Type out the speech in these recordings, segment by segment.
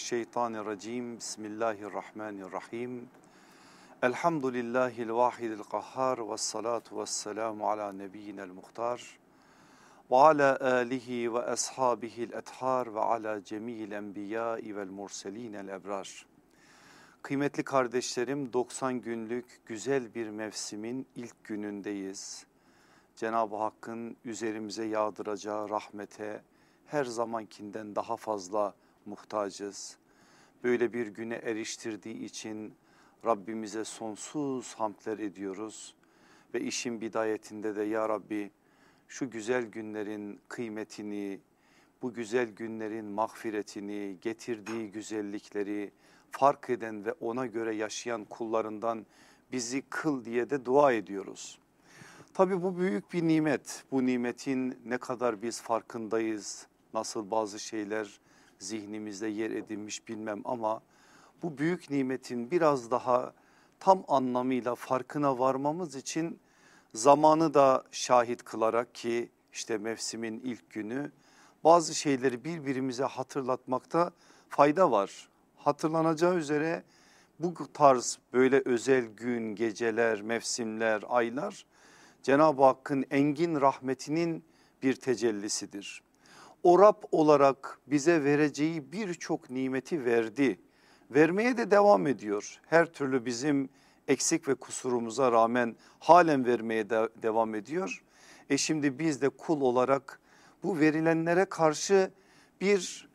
Mineşşeytanirracim. Bismillahirrahmanirrahim. Elhamdülillahil vahidil kahhar ve salatu ve selamu ala nebiyyinel muhtar. Ve ala alihi ve ashabihil ethar ve ala cemil enbiyai vel murselinel ebrar. Kıymetli kardeşlerim 90 günlük güzel bir mevsimin ilk günündeyiz. Cenab-ı Hakk'ın üzerimize yağdıracağı rahmete her zamankinden daha fazla muhtacız. Böyle bir güne eriştirdiği için Rabbimize sonsuz hamdler ediyoruz. Ve işin bidayetinde de ya Rabbi şu güzel günlerin kıymetini, bu güzel günlerin mağfiretini, getirdiği güzellikleri fark eden ve ona göre yaşayan kullarından bizi kıl diye de dua ediyoruz. Tabi bu büyük bir nimet. Bu nimetin ne kadar biz farkındayız, nasıl bazı şeyler zihnimizde yer edinmiş bilmem ama bu büyük nimetin biraz daha tam anlamıyla farkına varmamız için zamanı da şahit kılarak ki işte mevsimin ilk günü bazı şeyleri birbirimize hatırlatmakta fayda var. Hatırlanacağı üzere bu tarz böyle özel gün, geceler, mevsimler, aylar Cenab-ı Hakk'ın engin rahmetinin bir tecellisidir. O Rab olarak bize vereceği birçok nimeti verdi. Vermeye de devam ediyor. Her türlü bizim eksik ve kusurumuza rağmen halen vermeye de devam ediyor. E şimdi biz de kul olarak bu verilenlere karşı bir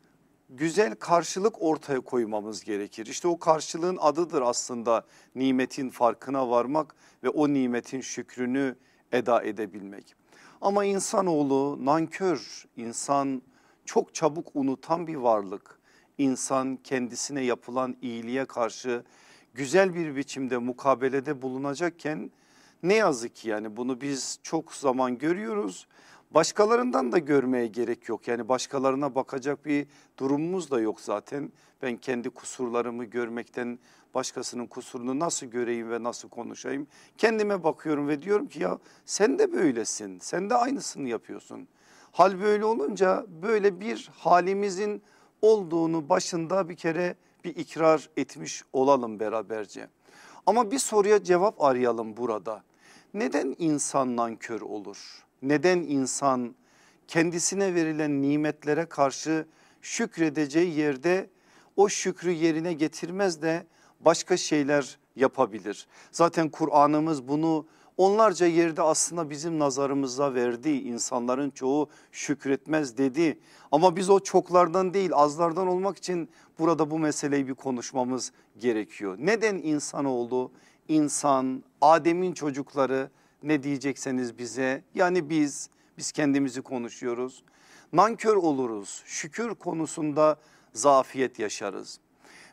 güzel karşılık ortaya koymamız gerekir. İşte o karşılığın adıdır aslında nimetin farkına varmak ve o nimetin şükrünü eda edebilmek. Ama insanoğlu nankör, insan çok çabuk unutan bir varlık. İnsan kendisine yapılan iyiliğe karşı güzel bir biçimde mukabelede bulunacakken ne yazık ki yani bunu biz çok zaman görüyoruz. Başkalarından da görmeye gerek yok. Yani başkalarına bakacak bir durumumuz da yok zaten. Ben kendi kusurlarımı görmekten başkasının kusurunu nasıl göreyim ve nasıl konuşayım? Kendime bakıyorum ve diyorum ki ya sen de böylesin. Sen de aynısını yapıyorsun. Hal böyle olunca böyle bir halimizin olduğunu başında bir kere bir ikrar etmiş olalım beraberce. Ama bir soruya cevap arayalım burada. Neden insan nankör olur? Neden insan kendisine verilen nimetlere karşı şükredeceği yerde o şükrü yerine getirmez de başka şeyler yapabilir. Zaten Kur'an'ımız bunu onlarca yerde aslında bizim nazarımıza verdi. İnsanların çoğu şükretmez dedi. Ama biz o çoklardan değil azlardan olmak için burada bu meseleyi bir konuşmamız gerekiyor. Neden insan oldu? İnsan, Adem'in çocukları ne diyecekseniz bize yani biz, biz kendimizi konuşuyoruz. Nankör oluruz, şükür konusunda zafiyet yaşarız.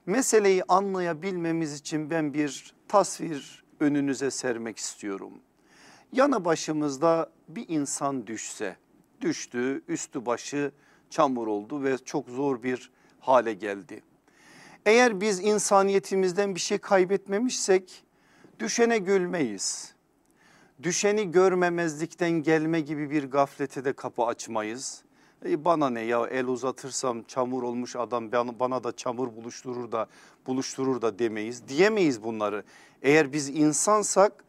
Meseleyi anlayabilmemiz için ben bir tasvir önünüze sermek istiyorum. Yanı başımızda bir insan düşse, düştü üstü başı çamur oldu ve çok zor bir hale geldi. Eğer biz insaniyetimizden bir şey kaybetmemişsek düşene gülmeyiz. Düşeni görmemezlikten gelme gibi bir gaflete de kapı açmayız. E bana ne ya el uzatırsam çamur olmuş adam bana da çamur buluşturur da buluşturur da demeyiz. Diyemeyiz bunları. Eğer biz insansak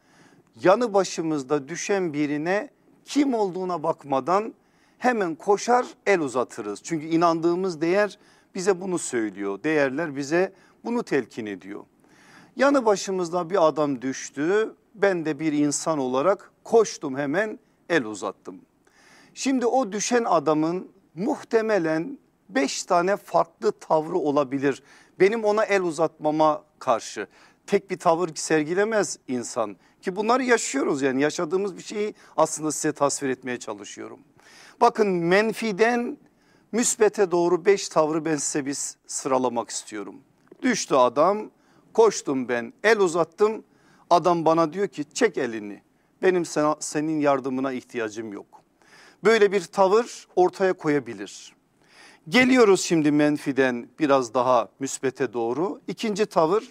yanı başımızda düşen birine kim olduğuna bakmadan hemen koşar el uzatırız. Çünkü inandığımız değer bize bunu söylüyor. Değerler bize bunu telkin ediyor. Yanı başımızda bir adam düştü. Ben de bir insan olarak koştum hemen el uzattım. Şimdi o düşen adamın muhtemelen beş tane farklı tavrı olabilir. Benim ona el uzatmama karşı tek bir tavır sergilemez insan ki bunları yaşıyoruz yani yaşadığımız bir şeyi aslında size tasvir etmeye çalışıyorum. Bakın menfiden müsbete doğru beş tavrı ben size bir sıralamak istiyorum. Düştü adam koştum ben el uzattım adam bana diyor ki çek elini benim sana, senin yardımına ihtiyacım yok. Böyle bir tavır ortaya koyabilir. Geliyoruz şimdi menfiden biraz daha müsbete doğru. İkinci tavır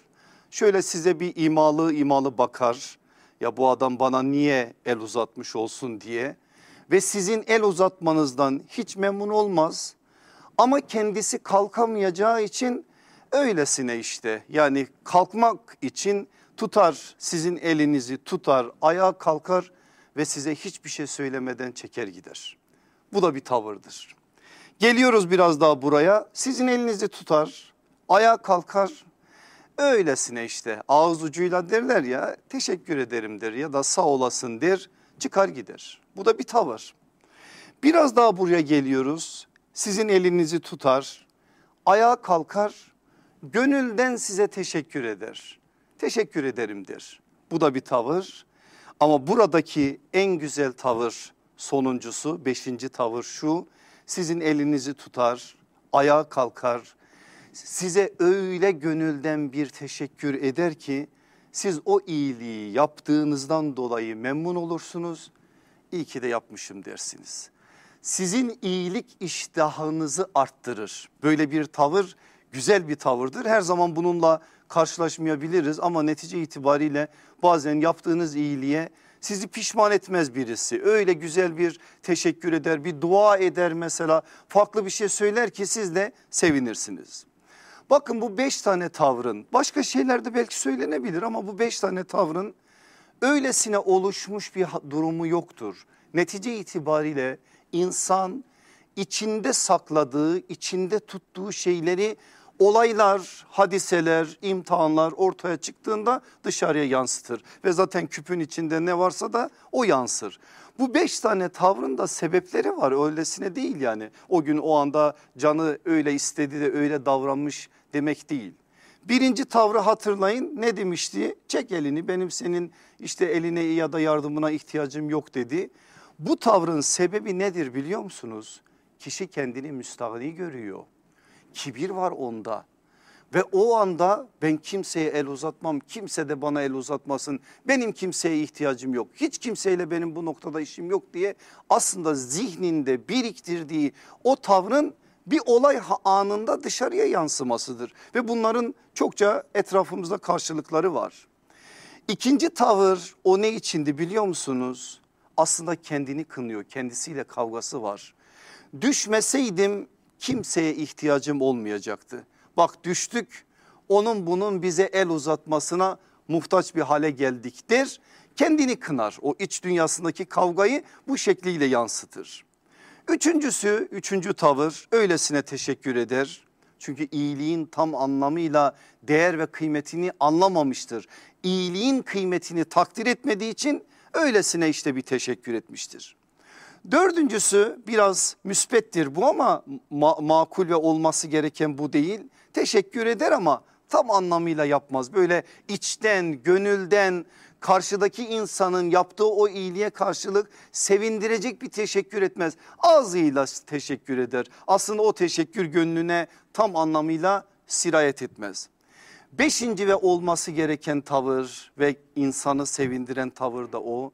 şöyle size bir imalı imalı bakar. Ya bu adam bana niye el uzatmış olsun diye. Ve sizin el uzatmanızdan hiç memnun olmaz. Ama kendisi kalkamayacağı için öylesine işte yani kalkmak için tutar sizin elinizi tutar ayağa kalkar ve size hiçbir şey söylemeden çeker gider. Bu da bir tavırdır. Geliyoruz biraz daha buraya sizin elinizi tutar ayağa kalkar öylesine işte ağız ucuyla derler ya teşekkür ederim der ya da sağ olasın der çıkar gider. Bu da bir tavır. Biraz daha buraya geliyoruz sizin elinizi tutar ayağa kalkar gönülden size teşekkür eder. Teşekkür ederim der. Bu da bir tavır ama buradaki en güzel tavır sonuncusu beşinci tavır şu sizin elinizi tutar ayağa kalkar size öyle gönülden bir teşekkür eder ki siz o iyiliği yaptığınızdan dolayı memnun olursunuz. İyi ki de yapmışım dersiniz. Sizin iyilik iştahınızı arttırır. Böyle bir tavır güzel bir tavırdır. Her zaman bununla karşılaşmayabiliriz ama netice itibariyle bazen yaptığınız iyiliğe sizi pişman etmez birisi. Öyle güzel bir teşekkür eder, bir dua eder mesela farklı bir şey söyler ki siz de sevinirsiniz. Bakın bu beş tane tavrın başka şeylerde belki söylenebilir ama bu beş tane tavrın öylesine oluşmuş bir durumu yoktur. Netice itibariyle insan içinde sakladığı, içinde tuttuğu şeyleri olaylar, hadiseler, imtihanlar ortaya çıktığında dışarıya yansıtır. Ve zaten küpün içinde ne varsa da o yansır. Bu beş tane tavrın da sebepleri var öylesine değil yani. O gün o anda canı öyle istedi de öyle davranmış demek değil. Birinci tavrı hatırlayın ne demişti? Çek elini benim senin işte eline ya da yardımına ihtiyacım yok dedi. Bu tavrın sebebi nedir biliyor musunuz? Kişi kendini müstahni görüyor. Kibir var onda. Ve o anda ben kimseye el uzatmam, kimse de bana el uzatmasın. Benim kimseye ihtiyacım yok. Hiç kimseyle benim bu noktada işim yok diye aslında zihninde biriktirdiği o tavrın bir olay anında dışarıya yansımasıdır. Ve bunların çokça etrafımızda karşılıkları var. İkinci tavır o ne içindi biliyor musunuz? Aslında kendini kınıyor, kendisiyle kavgası var. Düşmeseydim kimseye ihtiyacım olmayacaktı. Bak düştük onun bunun bize el uzatmasına muhtaç bir hale geldiktir. Kendini kınar o iç dünyasındaki kavgayı bu şekliyle yansıtır. Üçüncüsü üçüncü tavır öylesine teşekkür eder. Çünkü iyiliğin tam anlamıyla değer ve kıymetini anlamamıştır. İyiliğin kıymetini takdir etmediği için öylesine işte bir teşekkür etmiştir. Dördüncüsü biraz müspettir bu ama ma makul ve olması gereken bu değil. Teşekkür eder ama tam anlamıyla yapmaz. Böyle içten, gönülden karşıdaki insanın yaptığı o iyiliğe karşılık sevindirecek bir teşekkür etmez. Ağzıyla teşekkür eder. Aslında o teşekkür gönlüne tam anlamıyla sirayet etmez. Beşinci ve olması gereken tavır ve insanı sevindiren tavır da o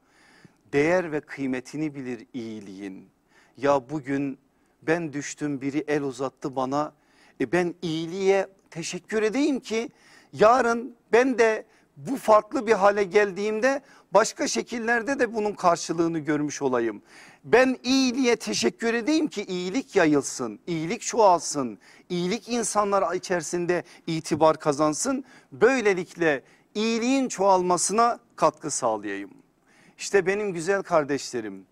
değer ve kıymetini bilir iyiliğin. Ya bugün ben düştüm biri el uzattı bana e ben iyiliğe teşekkür edeyim ki yarın ben de bu farklı bir hale geldiğimde başka şekillerde de bunun karşılığını görmüş olayım. Ben iyiliğe teşekkür edeyim ki iyilik yayılsın, iyilik çoğalsın, iyilik insanlar içerisinde itibar kazansın. Böylelikle iyiliğin çoğalmasına katkı sağlayayım. İşte benim güzel kardeşlerim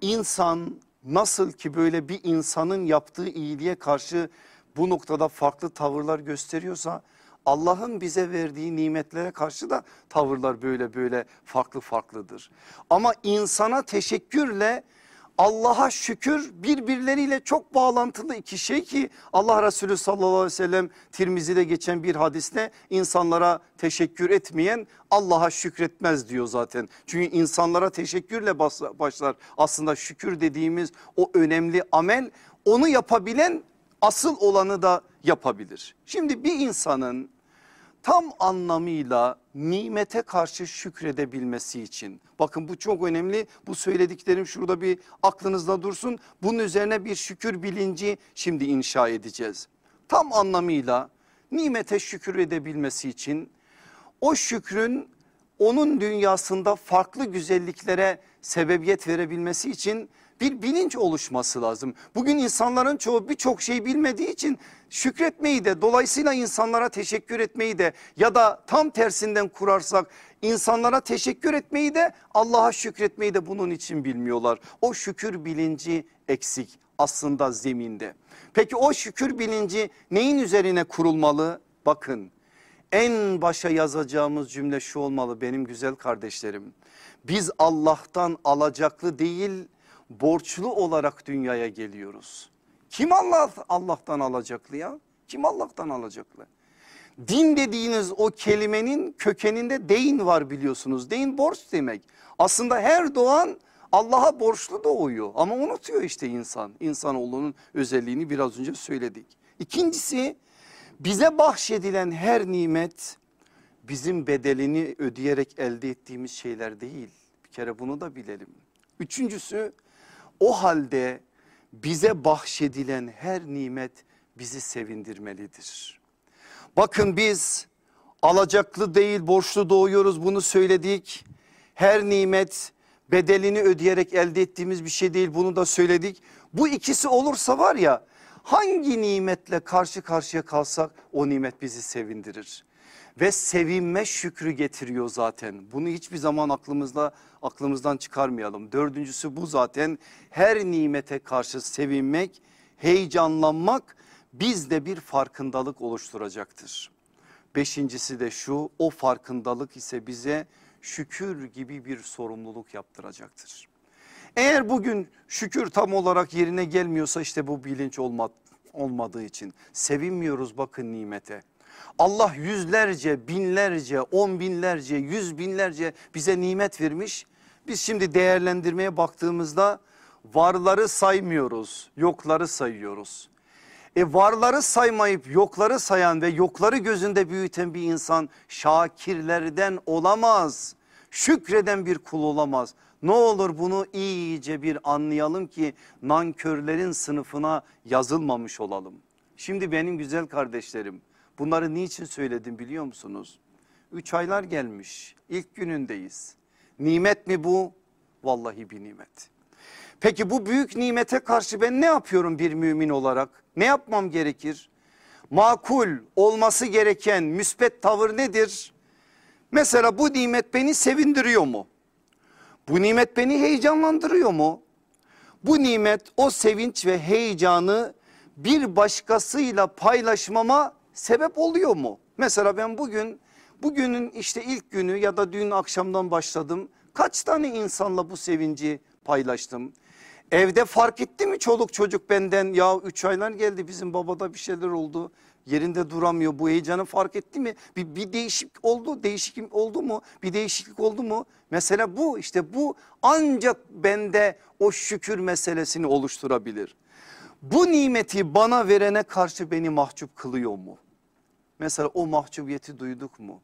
insan nasıl ki böyle bir insanın yaptığı iyiliğe karşı bu noktada farklı tavırlar gösteriyorsa Allah'ın bize verdiği nimetlere karşı da tavırlar böyle böyle farklı farklıdır. Ama insana teşekkürle Allah'a şükür birbirleriyle çok bağlantılı iki şey ki Allah Resulü sallallahu aleyhi ve sellem Tirmizi'de geçen bir hadiste insanlara teşekkür etmeyen Allah'a şükretmez diyor zaten. Çünkü insanlara teşekkürle başlar aslında şükür dediğimiz o önemli amel onu yapabilen asıl olanı da yapabilir. Şimdi bir insanın tam anlamıyla nimete karşı şükredebilmesi için. Bakın bu çok önemli bu söylediklerim şurada bir aklınızda dursun. Bunun üzerine bir şükür bilinci şimdi inşa edeceğiz. Tam anlamıyla nimete şükür edebilmesi için o şükrün onun dünyasında farklı güzelliklere sebebiyet verebilmesi için bir bilinç oluşması lazım. Bugün insanların çoğu birçok şey bilmediği için şükretmeyi de dolayısıyla insanlara teşekkür etmeyi de ya da tam tersinden kurarsak insanlara teşekkür etmeyi de Allah'a şükretmeyi de bunun için bilmiyorlar. O şükür bilinci eksik aslında zeminde. Peki o şükür bilinci neyin üzerine kurulmalı? Bakın en başa yazacağımız cümle şu olmalı benim güzel kardeşlerim. Biz Allah'tan alacaklı değil borçlu olarak dünyaya geliyoruz. Kim Allah Allah'tan alacaklı ya? Kim Allah'tan alacaklı? Din dediğiniz o kelimenin kökeninde deyin var biliyorsunuz. Deyin borç demek. Aslında her doğan Allah'a borçlu doğuyor ama unutuyor işte insan. İnsanoğlunun özelliğini biraz önce söyledik. İkincisi bize bahşedilen her nimet bizim bedelini ödeyerek elde ettiğimiz şeyler değil. Bir kere bunu da bilelim. Üçüncüsü o halde bize bahşedilen her nimet bizi sevindirmelidir. Bakın biz alacaklı değil borçlu doğuyoruz bunu söyledik. Her nimet bedelini ödeyerek elde ettiğimiz bir şey değil bunu da söyledik. Bu ikisi olursa var ya hangi nimetle karşı karşıya kalsak o nimet bizi sevindirir. Ve sevinme şükrü getiriyor zaten. Bunu hiçbir zaman aklımızda aklımızdan çıkarmayalım. Dördüncüsü bu zaten her nimete karşı sevinmek, heyecanlanmak bizde bir farkındalık oluşturacaktır. Beşincisi de şu o farkındalık ise bize şükür gibi bir sorumluluk yaptıracaktır. Eğer bugün şükür tam olarak yerine gelmiyorsa işte bu bilinç olma, olmadığı için sevinmiyoruz bakın nimete. Allah yüzlerce, binlerce, on binlerce, yüz binlerce bize nimet vermiş. Biz şimdi değerlendirmeye baktığımızda varları saymıyoruz, yokları sayıyoruz. E varları saymayıp yokları sayan ve yokları gözünde büyüten bir insan şakirlerden olamaz. Şükreden bir kul olamaz. Ne olur bunu iyice bir anlayalım ki nankörlerin sınıfına yazılmamış olalım. Şimdi benim güzel kardeşlerim bunları niçin söyledim biliyor musunuz? Üç aylar gelmiş ilk günündeyiz. Nimet mi bu? Vallahi bir nimet. Peki bu büyük nimete karşı ben ne yapıyorum bir mümin olarak? Ne yapmam gerekir? Makul olması gereken müspet tavır nedir? Mesela bu nimet beni sevindiriyor mu? Bu nimet beni heyecanlandırıyor mu? Bu nimet o sevinç ve heyecanı bir başkasıyla paylaşmama sebep oluyor mu? Mesela ben bugün bugünün işte ilk günü ya da dün akşamdan başladım. Kaç tane insanla bu sevinci paylaştım? Evde fark etti mi çoluk çocuk benden ya üç aylar geldi bizim babada bir şeyler oldu yerinde duramıyor bu heyecanı fark etti mi? Bir, bir değişik oldu değişiklik oldu mu? Bir değişiklik oldu mu? Mesela bu işte bu ancak bende o şükür meselesini oluşturabilir. Bu nimeti bana verene karşı beni mahcup kılıyor mu? Mesela o mahcubiyeti duyduk mu?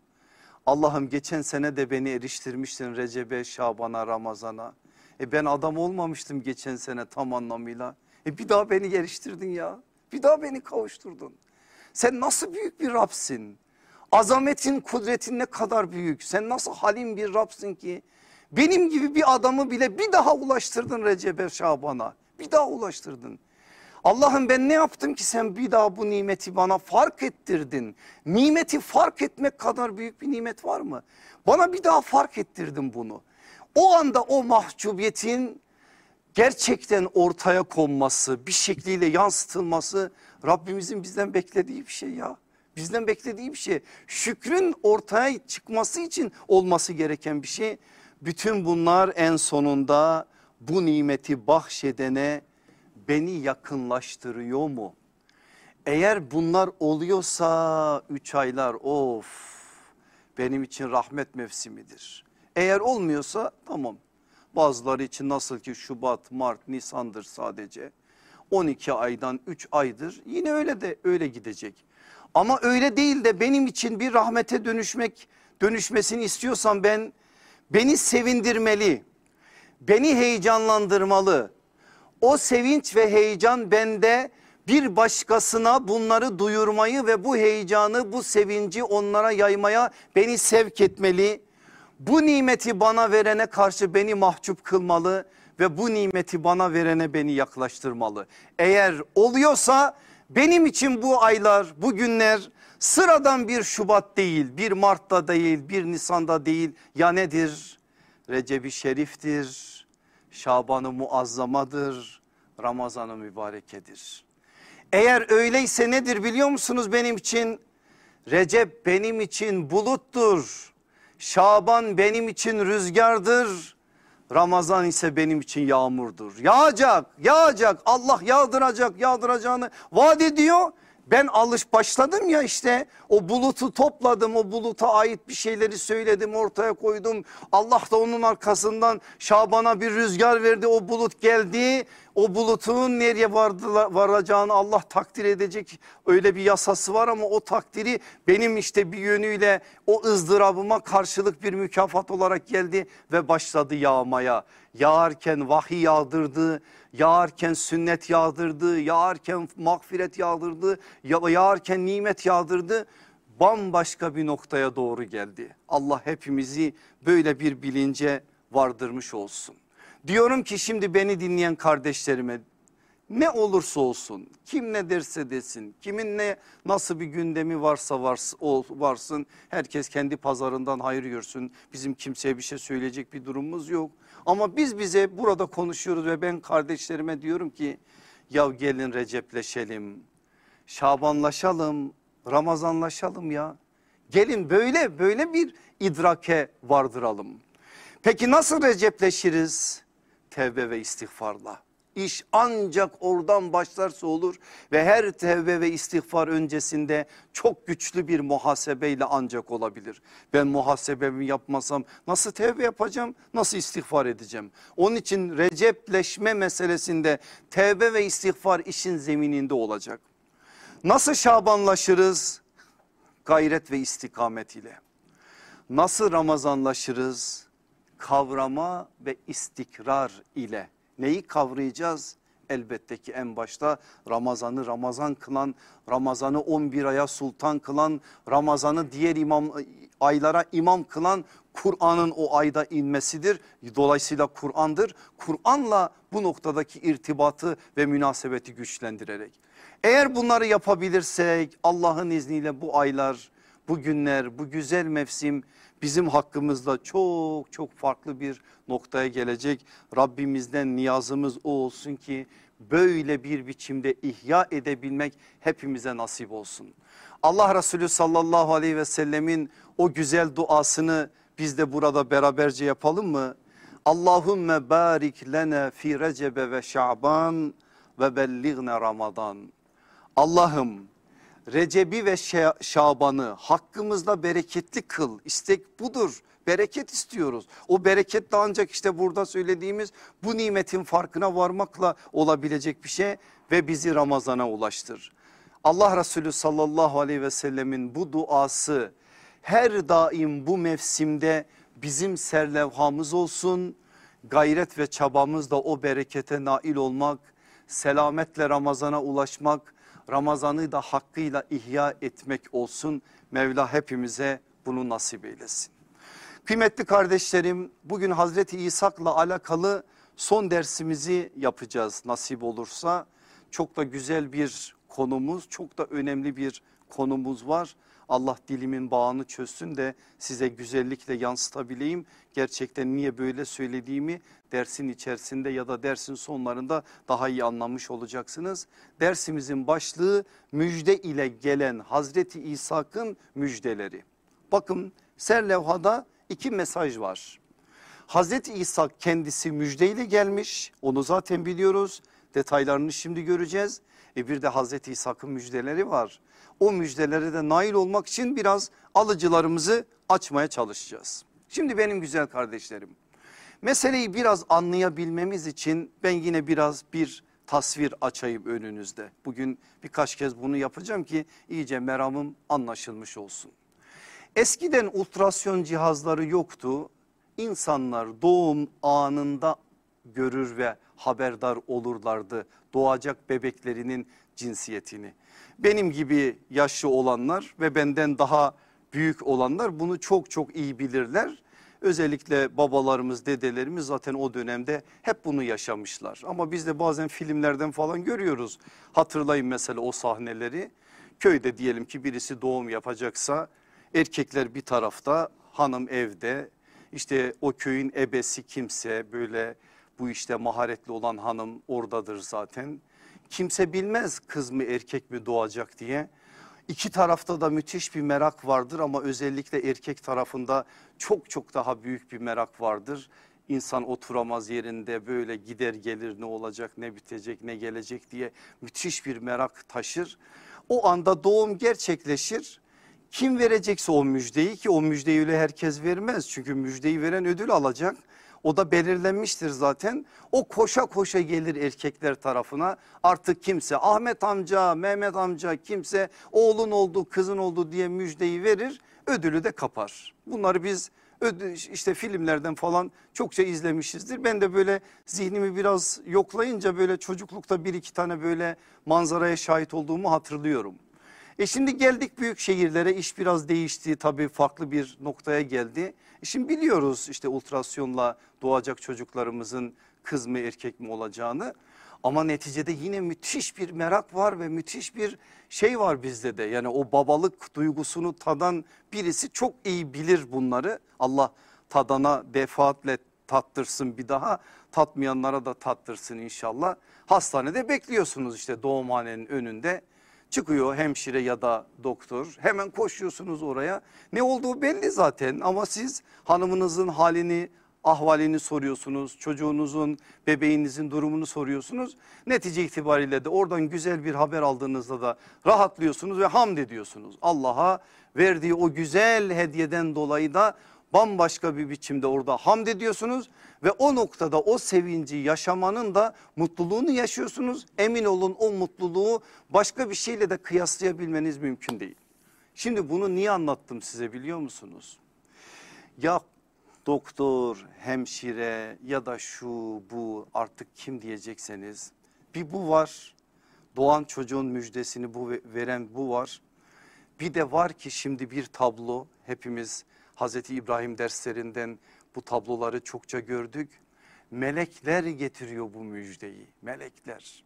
Allah'ım geçen sene de beni eriştirmiştin Recep'e, Şaban'a, Ramazan'a. E ben adam olmamıştım geçen sene tam anlamıyla. E bir daha beni eriştirdin ya. Bir daha beni kavuşturdun. Sen nasıl büyük bir Rabsin? Azametin, kudretin ne kadar büyük. Sen nasıl halim bir Rabsin ki? Benim gibi bir adamı bile bir daha ulaştırdın Recep'e Şaban'a. Bir daha ulaştırdın. Allah'ım ben ne yaptım ki sen bir daha bu nimeti bana fark ettirdin. Nimeti fark etmek kadar büyük bir nimet var mı? Bana bir daha fark ettirdin bunu. O anda o mahcubiyetin gerçekten ortaya konması, bir şekliyle yansıtılması Rabbimizin bizden beklediği bir şey ya. Bizden beklediği bir şey. Şükrün ortaya çıkması için olması gereken bir şey. Bütün bunlar en sonunda bu nimeti bahşedene beni yakınlaştırıyor mu? Eğer bunlar oluyorsa üç aylar of benim için rahmet mevsimidir. Eğer olmuyorsa tamam bazıları için nasıl ki Şubat, Mart, Nisan'dır sadece. 12 aydan 3 aydır yine öyle de öyle gidecek. Ama öyle değil de benim için bir rahmete dönüşmek dönüşmesini istiyorsam ben beni sevindirmeli. Beni heyecanlandırmalı. O sevinç ve heyecan bende bir başkasına bunları duyurmayı ve bu heyecanı bu sevinci onlara yaymaya beni sevk etmeli bu nimeti bana verene karşı beni mahcup kılmalı ve bu nimeti bana verene beni yaklaştırmalı. Eğer oluyorsa benim için bu aylar bu günler sıradan bir Şubat değil bir Mart'ta değil bir Nisan'da değil ya nedir? Recep-i Şerif'tir, Şaban-ı Muazzamadır, Ramazan-ı Mübarekedir. Eğer öyleyse nedir biliyor musunuz benim için? Recep benim için buluttur. Şaban benim için rüzgardır. Ramazan ise benim için yağmurdur. Yağacak, yağacak. Allah yağdıracak, yağdıracağını vaat ediyor. Ben alış başladım ya işte o bulutu topladım o buluta ait bir şeyleri söyledim ortaya koydum. Allah da onun arkasından Şaban'a bir rüzgar verdi o bulut geldi. O bulutun nereye varacağını Allah takdir edecek öyle bir yasası var ama o takdiri benim işte bir yönüyle o ızdırabıma karşılık bir mükafat olarak geldi ve başladı yağmaya. Yağarken vahiy yağdırdı yağarken sünnet yağdırdı, yağarken mağfiret yağdırdı, yağarken nimet yağdırdı. Bambaşka bir noktaya doğru geldi. Allah hepimizi böyle bir bilince vardırmış olsun. Diyorum ki şimdi beni dinleyen kardeşlerime ne olursa olsun kim ne derse desin kimin ne nasıl bir gündemi varsa vars, varsın herkes kendi pazarından hayır görsün bizim kimseye bir şey söyleyecek bir durumumuz yok ama biz bize burada konuşuyoruz ve ben kardeşlerime diyorum ki ya gelin Recepleşelim, Şabanlaşalım, Ramazanlaşalım ya. Gelin böyle böyle bir idrake vardıralım. Peki nasıl Recepleşiriz? Tevbe ve istiğfarla. İş ancak oradan başlarsa olur ve her tevbe ve istiğfar öncesinde çok güçlü bir muhasebeyle ancak olabilir. Ben muhasebemi yapmasam nasıl tevbe yapacağım nasıl istiğfar edeceğim? Onun için recepleşme meselesinde tevbe ve istiğfar işin zemininde olacak. Nasıl şabanlaşırız? Gayret ve istikamet ile. Nasıl Ramazanlaşırız? Kavrama ve istikrar ile. Neyi kavrayacağız? Elbette ki en başta Ramazan'ı Ramazan kılan, Ramazan'ı 11 aya sultan kılan, Ramazan'ı diğer imam aylara imam kılan Kur'an'ın o ayda inmesidir. Dolayısıyla Kur'an'dır. Kur'an'la bu noktadaki irtibatı ve münasebeti güçlendirerek. Eğer bunları yapabilirsek Allah'ın izniyle bu aylar, bu günler, bu güzel mevsim bizim hakkımızda çok çok farklı bir noktaya gelecek. Rabbimizden niyazımız o olsun ki böyle bir biçimde ihya edebilmek hepimize nasip olsun. Allah Resulü sallallahu aleyhi ve sellemin o güzel duasını biz de burada beraberce yapalım mı? Allahümme barik lene fi recebe ve şaban ve belligne ramadan. Allah'ım Recep'i ve Şaban'ı hakkımızda bereketli kıl. İstek budur. Bereket istiyoruz. O bereket de ancak işte burada söylediğimiz bu nimetin farkına varmakla olabilecek bir şey ve bizi Ramazan'a ulaştır. Allah Resulü sallallahu aleyhi ve sellemin bu duası her daim bu mevsimde bizim serlevhamız olsun. Gayret ve çabamız da o berekete nail olmak, selametle Ramazan'a ulaşmak Ramazan'ı da hakkıyla ihya etmek olsun. Mevla hepimize bunu nasip eylesin. Kıymetli kardeşlerim bugün Hazreti İshak'la alakalı son dersimizi yapacağız nasip olursa. Çok da güzel bir konumuz çok da önemli bir konumuz var. Allah dilimin bağını çözsün de size güzellikle yansıtabileyim. Gerçekten niye böyle söylediğimi dersin içerisinde ya da dersin sonlarında daha iyi anlamış olacaksınız. Dersimizin başlığı müjde ile gelen Hazreti İshak'ın müjdeleri. Bakın serlevhada iki mesaj var. Hazreti İsa kendisi müjdeyle gelmiş onu zaten biliyoruz detaylarını şimdi göreceğiz. E bir de Hazreti İshak'ın müjdeleri var o müjdelere de nail olmak için biraz alıcılarımızı açmaya çalışacağız. Şimdi benim güzel kardeşlerim meseleyi biraz anlayabilmemiz için ben yine biraz bir tasvir açayım önünüzde. Bugün birkaç kez bunu yapacağım ki iyice meramım anlaşılmış olsun. Eskiden ultrason cihazları yoktu. İnsanlar doğum anında görür ve haberdar olurlardı doğacak bebeklerinin cinsiyetini. Benim gibi yaşlı olanlar ve benden daha büyük olanlar bunu çok çok iyi bilirler. Özellikle babalarımız, dedelerimiz zaten o dönemde hep bunu yaşamışlar. Ama biz de bazen filmlerden falan görüyoruz. Hatırlayın mesela o sahneleri. Köyde diyelim ki birisi doğum yapacaksa erkekler bir tarafta, hanım evde. İşte o köyün ebesi kimse böyle bu işte maharetli olan hanım oradadır zaten. Kimse bilmez kız mı erkek mi doğacak diye. İki tarafta da müthiş bir merak vardır ama özellikle erkek tarafında çok çok daha büyük bir merak vardır. İnsan oturamaz yerinde böyle gider gelir ne olacak ne bitecek ne gelecek diye müthiş bir merak taşır. O anda doğum gerçekleşir. Kim verecekse o müjdeyi ki o müjdeyi öyle herkes vermez. Çünkü müjdeyi veren ödül alacak. O da belirlenmiştir zaten. O koşa koşa gelir erkekler tarafına. Artık kimse Ahmet amca, Mehmet amca kimse oğlun oldu, kızın oldu diye müjdeyi verir. Ödülü de kapar. Bunları biz işte filmlerden falan çokça izlemişizdir. Ben de böyle zihnimi biraz yoklayınca böyle çocuklukta bir iki tane böyle manzaraya şahit olduğumu hatırlıyorum. E şimdi geldik büyük şehirlere iş biraz değişti tabii farklı bir noktaya geldi. E şimdi biliyoruz işte ultrasyonla doğacak çocuklarımızın kız mı erkek mi olacağını. Ama neticede yine müthiş bir merak var ve müthiş bir şey var bizde de. Yani o babalık duygusunu tadan birisi çok iyi bilir bunları. Allah tadana defaatle tattırsın bir daha tatmayanlara da tattırsın inşallah. Hastanede bekliyorsunuz işte doğumhanenin önünde Çıkıyor hemşire ya da doktor hemen koşuyorsunuz oraya. Ne olduğu belli zaten ama siz hanımınızın halini ahvalini soruyorsunuz. Çocuğunuzun bebeğinizin durumunu soruyorsunuz. Netice itibariyle de oradan güzel bir haber aldığınızda da rahatlıyorsunuz ve hamd ediyorsunuz. Allah'a verdiği o güzel hediyeden dolayı da bambaşka bir biçimde orada hamd ediyorsunuz ve o noktada o sevinci yaşamanın da mutluluğunu yaşıyorsunuz. Emin olun o mutluluğu başka bir şeyle de kıyaslayabilmeniz mümkün değil. Şimdi bunu niye anlattım size biliyor musunuz? Ya doktor, hemşire ya da şu bu artık kim diyecekseniz bir bu var. Doğan çocuğun müjdesini bu veren bu var. Bir de var ki şimdi bir tablo hepimiz Hazreti İbrahim derslerinden bu tabloları çokça gördük. Melekler getiriyor bu müjdeyi melekler.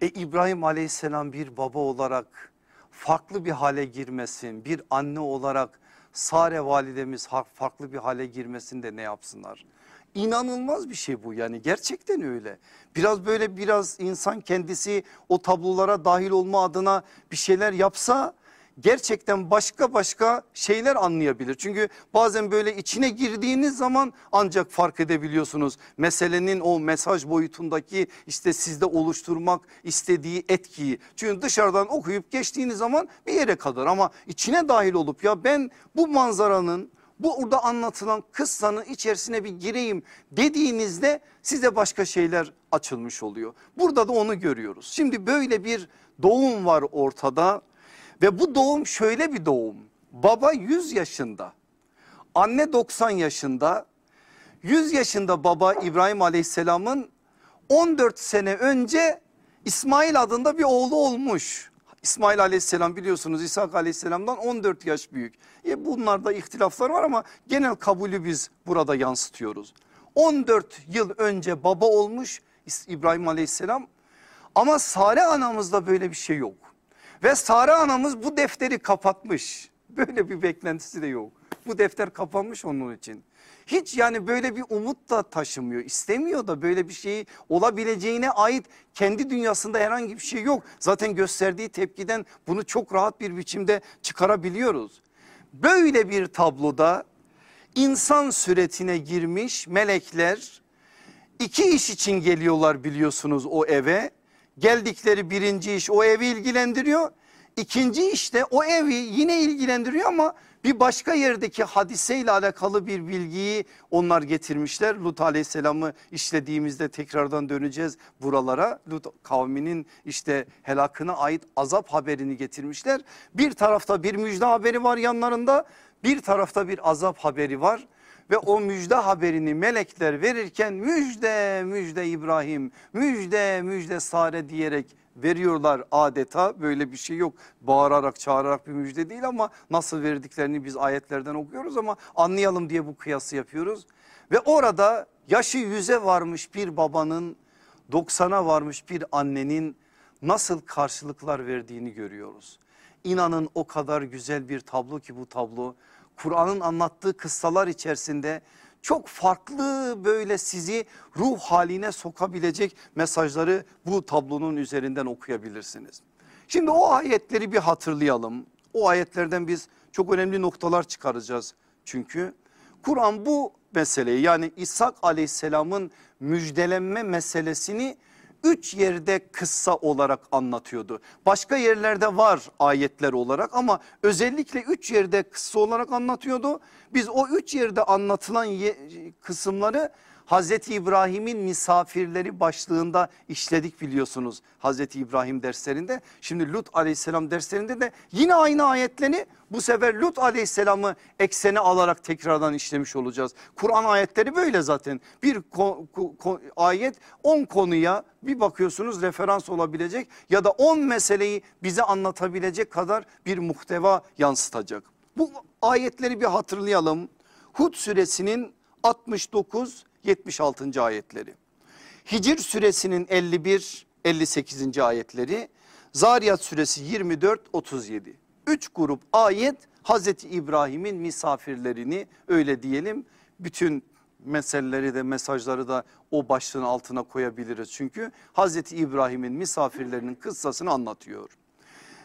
E İbrahim aleyhisselam bir baba olarak farklı bir hale girmesin bir anne olarak Sare validemiz farklı bir hale girmesin de ne yapsınlar? İnanılmaz bir şey bu yani gerçekten öyle. Biraz böyle biraz insan kendisi o tablolara dahil olma adına bir şeyler yapsa gerçekten başka başka şeyler anlayabilir. Çünkü bazen böyle içine girdiğiniz zaman ancak fark edebiliyorsunuz. Meselenin o mesaj boyutundaki işte sizde oluşturmak istediği etkiyi. Çünkü dışarıdan okuyup geçtiğiniz zaman bir yere kadar ama içine dahil olup ya ben bu manzaranın bu orada anlatılan kıssanın içerisine bir gireyim dediğinizde size başka şeyler açılmış oluyor. Burada da onu görüyoruz. Şimdi böyle bir doğum var ortada ve bu doğum şöyle bir doğum. Baba 100 yaşında, anne 90 yaşında. 100 yaşında baba İbrahim Aleyhisselam'ın 14 sene önce İsmail adında bir oğlu olmuş. İsmail aleyhisselam biliyorsunuz İshak aleyhisselamdan 14 yaş büyük. E bunlarda ihtilaflar var ama genel kabulü biz burada yansıtıyoruz. 14 yıl önce baba olmuş İbrahim aleyhisselam ama Sare anamızda böyle bir şey yok. Ve Sare anamız bu defteri kapatmış. Böyle bir beklentisi de yok. Bu defter kapanmış onun için. Hiç yani böyle bir umut da taşımıyor. istemiyor da böyle bir şeyi olabileceğine ait kendi dünyasında herhangi bir şey yok. Zaten gösterdiği tepkiden bunu çok rahat bir biçimde çıkarabiliyoruz. Böyle bir tabloda insan suretine girmiş melekler iki iş için geliyorlar biliyorsunuz o eve. Geldikleri birinci iş o evi ilgilendiriyor. İkinci işte o evi yine ilgilendiriyor ama bir başka yerdeki hadiseyle alakalı bir bilgiyi onlar getirmişler. Lut aleyhisselamı işlediğimizde tekrardan döneceğiz buralara. Lut kavminin işte helakına ait azap haberini getirmişler. Bir tarafta bir müjde haberi var yanlarında bir tarafta bir azap haberi var ve o müjde haberini melekler verirken müjde müjde İbrahim müjde müjde Sare diyerek veriyorlar adeta böyle bir şey yok. Bağırarak çağırarak bir müjde değil ama nasıl verdiklerini biz ayetlerden okuyoruz ama anlayalım diye bu kıyası yapıyoruz. Ve orada yaşı yüze varmış bir babanın 90'a varmış bir annenin nasıl karşılıklar verdiğini görüyoruz. İnanın o kadar güzel bir tablo ki bu tablo. Kur'an'ın anlattığı kıssalar içerisinde çok farklı böyle sizi ruh haline sokabilecek mesajları bu tablonun üzerinden okuyabilirsiniz. Şimdi o ayetleri bir hatırlayalım. O ayetlerden biz çok önemli noktalar çıkaracağız. Çünkü Kur'an bu meseleyi yani İshak aleyhisselamın müjdelenme meselesini üç yerde kıssa olarak anlatıyordu. Başka yerlerde var ayetler olarak ama özellikle üç yerde kıssa olarak anlatıyordu. Biz o üç yerde anlatılan kısımları Hazreti İbrahim'in misafirleri başlığında işledik biliyorsunuz Hazreti İbrahim derslerinde. Şimdi Lut aleyhisselam derslerinde de yine aynı ayetlerini bu sefer Lut aleyhisselamı eksene alarak tekrardan işlemiş olacağız. Kur'an ayetleri böyle zaten bir ko, ko, ko, ayet 10 konuya bir bakıyorsunuz referans olabilecek ya da 10 meseleyi bize anlatabilecek kadar bir muhteva yansıtacak. Bu ayetleri bir hatırlayalım. Hud suresinin 69 76. ayetleri. Hicr suresinin 51 58. ayetleri. Zariyat suresi 24 37. Üç grup ayet Hazreti İbrahim'in misafirlerini öyle diyelim bütün meseleleri de mesajları da o başlığın altına koyabiliriz. Çünkü Hazreti İbrahim'in misafirlerinin kıssasını anlatıyor.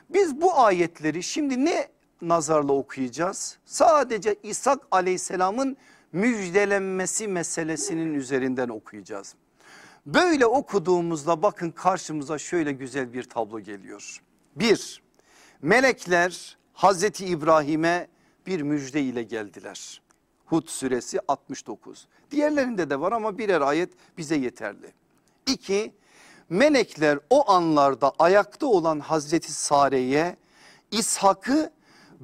Biz bu ayetleri şimdi ne nazarla okuyacağız? Sadece İshak aleyhisselamın müjdelenmesi meselesinin üzerinden okuyacağız. Böyle okuduğumuzda bakın karşımıza şöyle güzel bir tablo geliyor. Bir, melekler Hazreti İbrahim'e bir müjde ile geldiler. Hud suresi 69. Diğerlerinde de var ama birer ayet bize yeterli. İki, melekler o anlarda ayakta olan Hazreti Sare'ye İshak'ı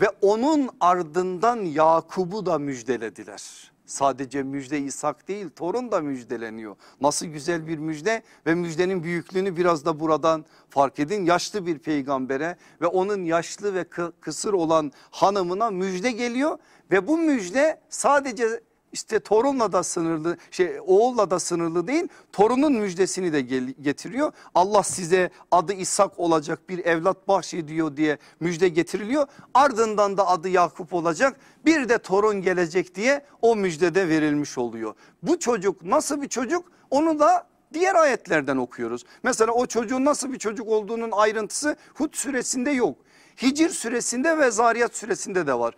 ve onun ardından Yakub'u da müjdelediler. Sadece müjde İshak değil torun da müjdeleniyor. Nasıl güzel bir müjde ve müjdenin büyüklüğünü biraz da buradan fark edin. Yaşlı bir peygambere ve onun yaşlı ve kısır olan hanımına müjde geliyor. Ve bu müjde sadece işte torunla da sınırlı şey oğulla da sınırlı değil torunun müjdesini de getiriyor. Allah size adı İshak olacak bir evlat bahşediyor diye müjde getiriliyor. Ardından da adı Yakup olacak bir de torun gelecek diye o müjdede verilmiş oluyor. Bu çocuk nasıl bir çocuk onu da diğer ayetlerden okuyoruz. Mesela o çocuğun nasıl bir çocuk olduğunun ayrıntısı Hud suresinde yok. Hicr süresinde ve Zariyat süresinde de var.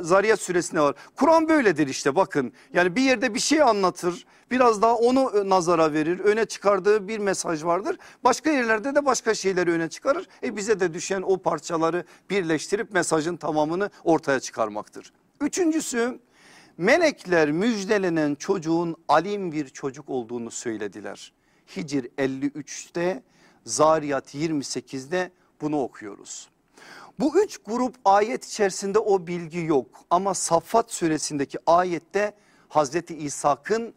Zariyat süresinde var. Kur'an böyledir işte bakın. Yani bir yerde bir şey anlatır. Biraz daha onu nazara verir. Öne çıkardığı bir mesaj vardır. Başka yerlerde de başka şeyleri öne çıkarır. E bize de düşen o parçaları birleştirip mesajın tamamını ortaya çıkarmaktır. Üçüncüsü melekler müjdelenen çocuğun alim bir çocuk olduğunu söylediler. Hicr 53'te Zariyat 28'de bunu okuyoruz. Bu üç grup ayet içerisinde o bilgi yok ama Saffat suresindeki ayette Hazreti İshak'ın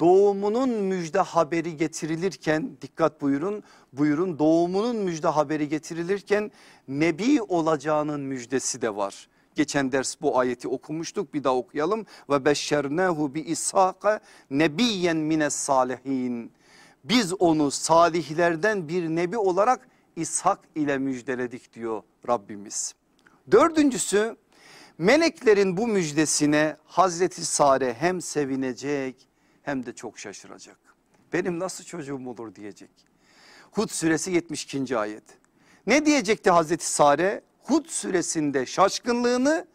doğumunun müjde haberi getirilirken dikkat buyurun buyurun doğumunun müjde haberi getirilirken nebi olacağının müjdesi de var. Geçen ders bu ayeti okumuştuk bir daha okuyalım. Ve beşşernehu bi ishaka nebiyen mines salihin. Biz onu salihlerden bir nebi olarak İshak ile müjdeledik diyor Rabbimiz. Dördüncüsü meleklerin bu müjdesine Hazreti Sare hem sevinecek hem de çok şaşıracak. Benim nasıl çocuğum olur diyecek. Hud suresi 72. ayet. Ne diyecekti Hazreti Sare? Hud suresinde şaşkınlığını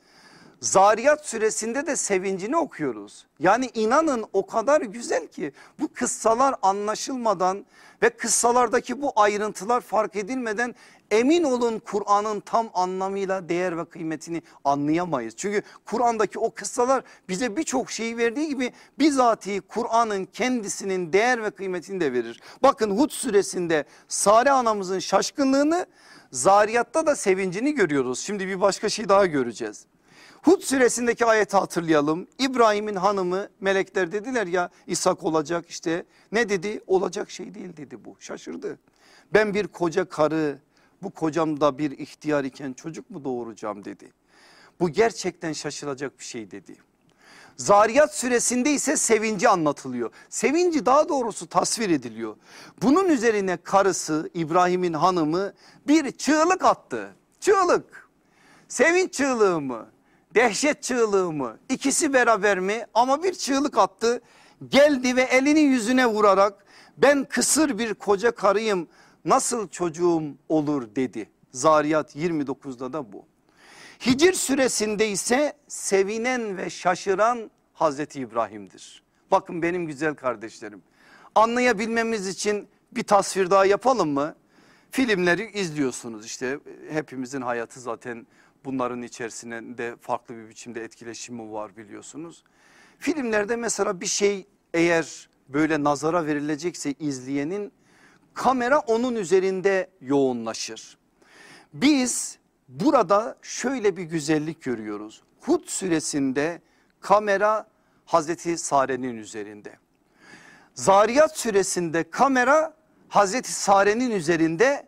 Zariyat suresinde de sevincini okuyoruz. Yani inanın o kadar güzel ki bu kıssalar anlaşılmadan ve kıssalardaki bu ayrıntılar fark edilmeden emin olun Kur'an'ın tam anlamıyla değer ve kıymetini anlayamayız. Çünkü Kur'an'daki o kıssalar bize birçok şeyi verdiği gibi bizatihi Kur'an'ın kendisinin değer ve kıymetini de verir. Bakın Hud suresinde Sare anamızın şaşkınlığını Zariyat'ta da sevincini görüyoruz. Şimdi bir başka şey daha göreceğiz. Hud suresindeki ayeti hatırlayalım. İbrahim'in hanımı melekler dediler ya İshak olacak işte. Ne dedi? Olacak şey değil dedi bu. Şaşırdı. Ben bir koca karı bu kocam da bir ihtiyar iken çocuk mu doğuracağım dedi. Bu gerçekten şaşılacak bir şey dedi. Zariyat süresinde ise sevinci anlatılıyor. Sevinci daha doğrusu tasvir ediliyor. Bunun üzerine karısı İbrahim'in hanımı bir çığlık attı. Çığlık. Sevinç çığlığı mı? Dehşet çığlığı mı? İkisi beraber mi? Ama bir çığlık attı. Geldi ve elini yüzüne vurarak ben kısır bir koca karıyım nasıl çocuğum olur dedi. Zariyat 29'da da bu. Hicr süresinde ise sevinen ve şaşıran Hazreti İbrahim'dir. Bakın benim güzel kardeşlerim anlayabilmemiz için bir tasvir daha yapalım mı? Filmleri izliyorsunuz işte hepimizin hayatı zaten bunların içerisinde farklı bir biçimde etkileşimi var biliyorsunuz. Filmlerde mesela bir şey eğer böyle nazara verilecekse izleyenin kamera onun üzerinde yoğunlaşır. Biz burada şöyle bir güzellik görüyoruz. Hud suresinde kamera Hazreti Sare'nin üzerinde. Zariyat suresinde kamera Hazreti Sare'nin üzerinde.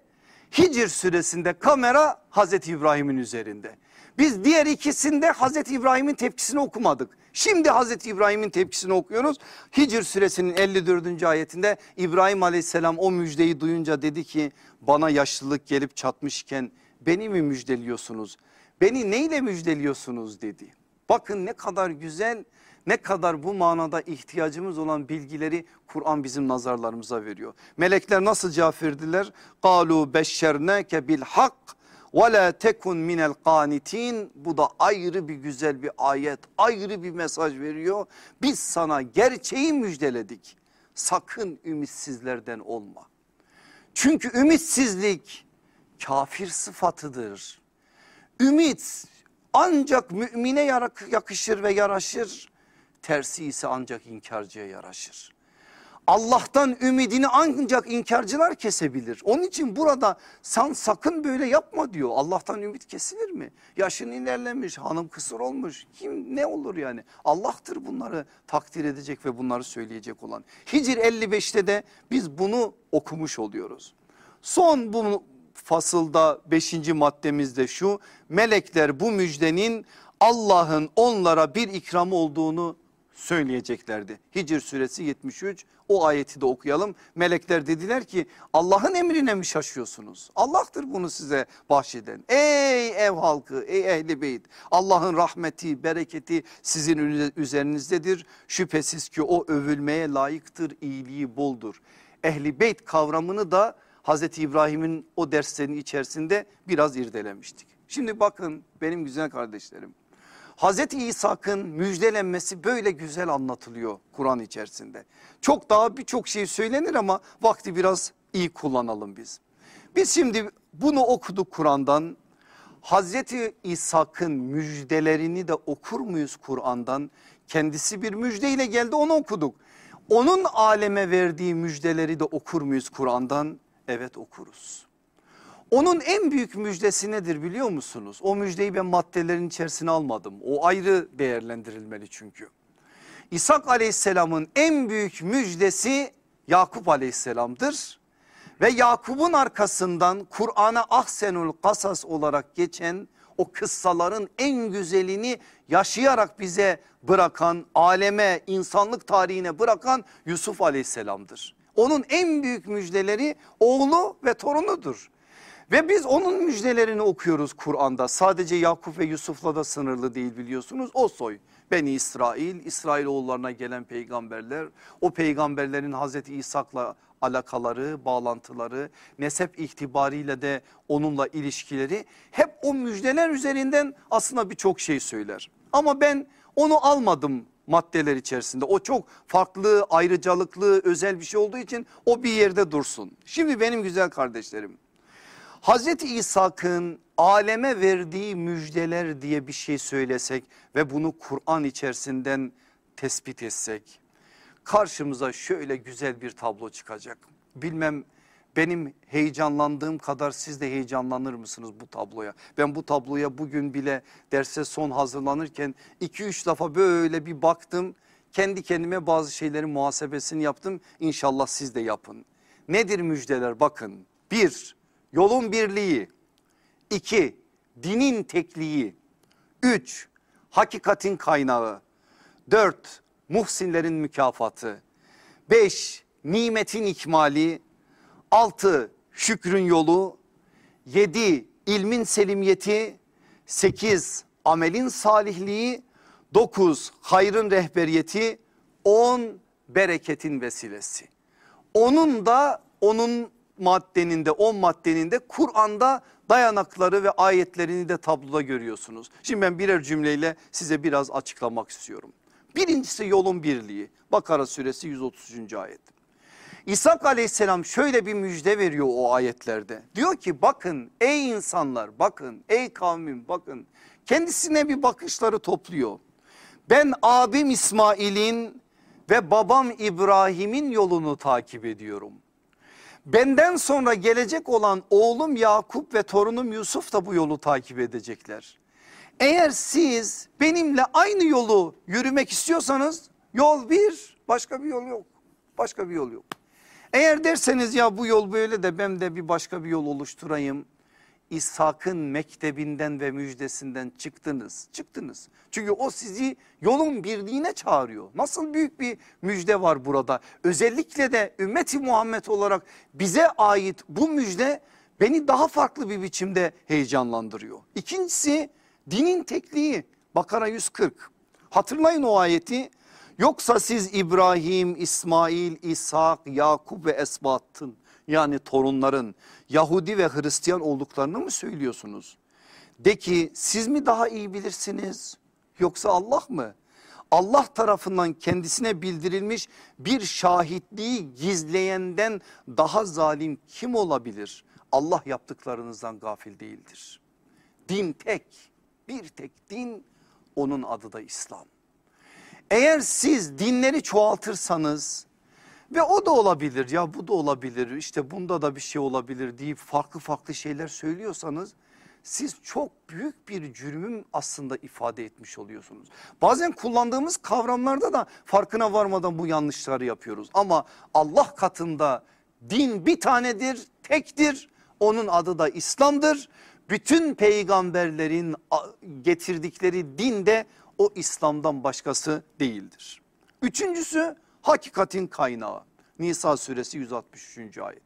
Hicr suresinde kamera Hazreti İbrahim'in üzerinde. Biz diğer ikisinde Hazreti İbrahim'in tepkisini okumadık. Şimdi Hazreti İbrahim'in tepkisini okuyoruz. Hicr suresinin 54. ayetinde İbrahim aleyhisselam o müjdeyi duyunca dedi ki bana yaşlılık gelip çatmışken beni mi müjdeliyorsunuz? Beni neyle müjdeliyorsunuz dedi. Bakın ne kadar güzel ne kadar bu manada ihtiyacımız olan bilgileri Kur'an bizim nazarlarımıza veriyor. Melekler nasıl cevap verdiler? Kalu beşşerneke bil hak ve la tekun minel qanitin. Bu da ayrı bir güzel bir ayet, ayrı bir mesaj veriyor. Biz sana gerçeği müjdeledik. Sakın ümitsizlerden olma. Çünkü ümitsizlik kafir sıfatıdır. Ümit ancak mümine yakışır ve yaraşır. Tersi ise ancak inkarcıya yaraşır. Allah'tan ümidini ancak inkarcılar kesebilir. Onun için burada sen sakın böyle yapma diyor. Allah'tan ümit kesilir mi? Yaşın ilerlemiş, hanım kısır olmuş. Kim ne olur yani? Allah'tır bunları takdir edecek ve bunları söyleyecek olan. Hicr 55'te de biz bunu okumuş oluyoruz. Son bu fasılda 5. maddemizde şu. Melekler bu müjdenin Allah'ın onlara bir ikramı olduğunu söyleyeceklerdi. Hicr suresi 73 o ayeti de okuyalım. Melekler dediler ki Allah'ın emrine mi şaşıyorsunuz? Allah'tır bunu size bahşeden. Ey ev halkı ey ehli beyt Allah'ın rahmeti bereketi sizin üzerinizdedir. Şüphesiz ki o övülmeye layıktır iyiliği boldur. Ehli beyt kavramını da Hazreti İbrahim'in o derslerin içerisinde biraz irdelemiştik. Şimdi bakın benim güzel kardeşlerim Hazreti İshak'ın müjdelenmesi böyle güzel anlatılıyor Kur'an içerisinde. Çok daha birçok şey söylenir ama vakti biraz iyi kullanalım biz. Biz şimdi bunu okuduk Kur'an'dan. Hazreti İshak'ın müjdelerini de okur muyuz Kur'an'dan? Kendisi bir müjdeyle geldi onu okuduk. Onun aleme verdiği müjdeleri de okur muyuz Kur'an'dan? Evet okuruz. Onun en büyük müjdesi nedir biliyor musunuz? O müjdeyi ben maddelerin içerisine almadım. O ayrı değerlendirilmeli çünkü. İshak aleyhisselamın en büyük müjdesi Yakup aleyhisselamdır. Ve Yakup'un arkasından Kur'an'a ahsenul kasas olarak geçen o kıssaların en güzelini yaşayarak bize bırakan aleme insanlık tarihine bırakan Yusuf aleyhisselamdır. Onun en büyük müjdeleri oğlu ve torunudur. Ve biz onun müjdelerini okuyoruz Kur'an'da. Sadece Yakup ve Yusuf'la da sınırlı değil biliyorsunuz. O soy Beni İsrail, İsrail oğullarına gelen peygamberler, o peygamberlerin Hazreti İshak'la alakaları, bağlantıları, nesep itibariyle de onunla ilişkileri hep o müjdeler üzerinden aslında birçok şey söyler. Ama ben onu almadım maddeler içerisinde. O çok farklı, ayrıcalıklı, özel bir şey olduğu için o bir yerde dursun. Şimdi benim güzel kardeşlerim Hazreti İshak'ın aleme verdiği müjdeler diye bir şey söylesek ve bunu Kur'an içerisinden tespit etsek karşımıza şöyle güzel bir tablo çıkacak. Bilmem benim heyecanlandığım kadar siz de heyecanlanır mısınız bu tabloya? Ben bu tabloya bugün bile derse son hazırlanırken 2-3 defa böyle bir baktım. Kendi kendime bazı şeylerin muhasebesini yaptım. İnşallah siz de yapın. Nedir müjdeler bakın Bir, yolun birliği. İki, dinin tekliği. Üç, hakikatin kaynağı. Dört, muhsinlerin mükafatı. Beş, nimetin ikmali. Altı, şükrün yolu. Yedi, ilmin selimiyeti. Sekiz, amelin salihliği. Dokuz, hayrın rehberiyeti. On, bereketin vesilesi. Onun da onun maddenin de on maddenin de Kur'an'da dayanakları ve ayetlerini de tabloda görüyorsunuz. Şimdi ben birer cümleyle size biraz açıklamak istiyorum. Birincisi yolun birliği. Bakara suresi 130. ayet. İshak aleyhisselam şöyle bir müjde veriyor o ayetlerde. Diyor ki bakın ey insanlar bakın ey kavmim bakın kendisine bir bakışları topluyor. Ben abim İsmail'in ve babam İbrahim'in yolunu takip ediyorum. Benden sonra gelecek olan oğlum Yakup ve torunum Yusuf da bu yolu takip edecekler. Eğer siz benimle aynı yolu yürümek istiyorsanız yol bir başka bir yol yok. Başka bir yol yok. Eğer derseniz ya bu yol böyle de ben de bir başka bir yol oluşturayım. İshak'ın mektebinden ve müjdesinden çıktınız. Çıktınız. Çünkü o sizi yolun birliğine çağırıyor. Nasıl büyük bir müjde var burada. Özellikle de ümmeti Muhammed olarak bize ait bu müjde beni daha farklı bir biçimde heyecanlandırıyor. İkincisi dinin tekliği. Bakara 140. Hatırlayın o ayeti. Yoksa siz İbrahim, İsmail, İshak, Yakup ve Esbat'ın yani torunların Yahudi ve Hristiyan olduklarını mı söylüyorsunuz? De ki siz mi daha iyi bilirsiniz yoksa Allah mı? Allah tarafından kendisine bildirilmiş bir şahitliği gizleyenden daha zalim kim olabilir? Allah yaptıklarınızdan gafil değildir. Din tek bir tek din onun adı da İslam. Eğer siz dinleri çoğaltırsanız ve o da olabilir ya bu da olabilir işte bunda da bir şey olabilir deyip farklı farklı şeyler söylüyorsanız siz çok büyük bir cürmün aslında ifade etmiş oluyorsunuz. Bazen kullandığımız kavramlarda da farkına varmadan bu yanlışları yapıyoruz. Ama Allah katında din bir tanedir, tektir. Onun adı da İslam'dır. Bütün peygamberlerin getirdikleri din de o İslam'dan başkası değildir. Üçüncüsü hakikatin kaynağı. Nisa suresi 163. ayet.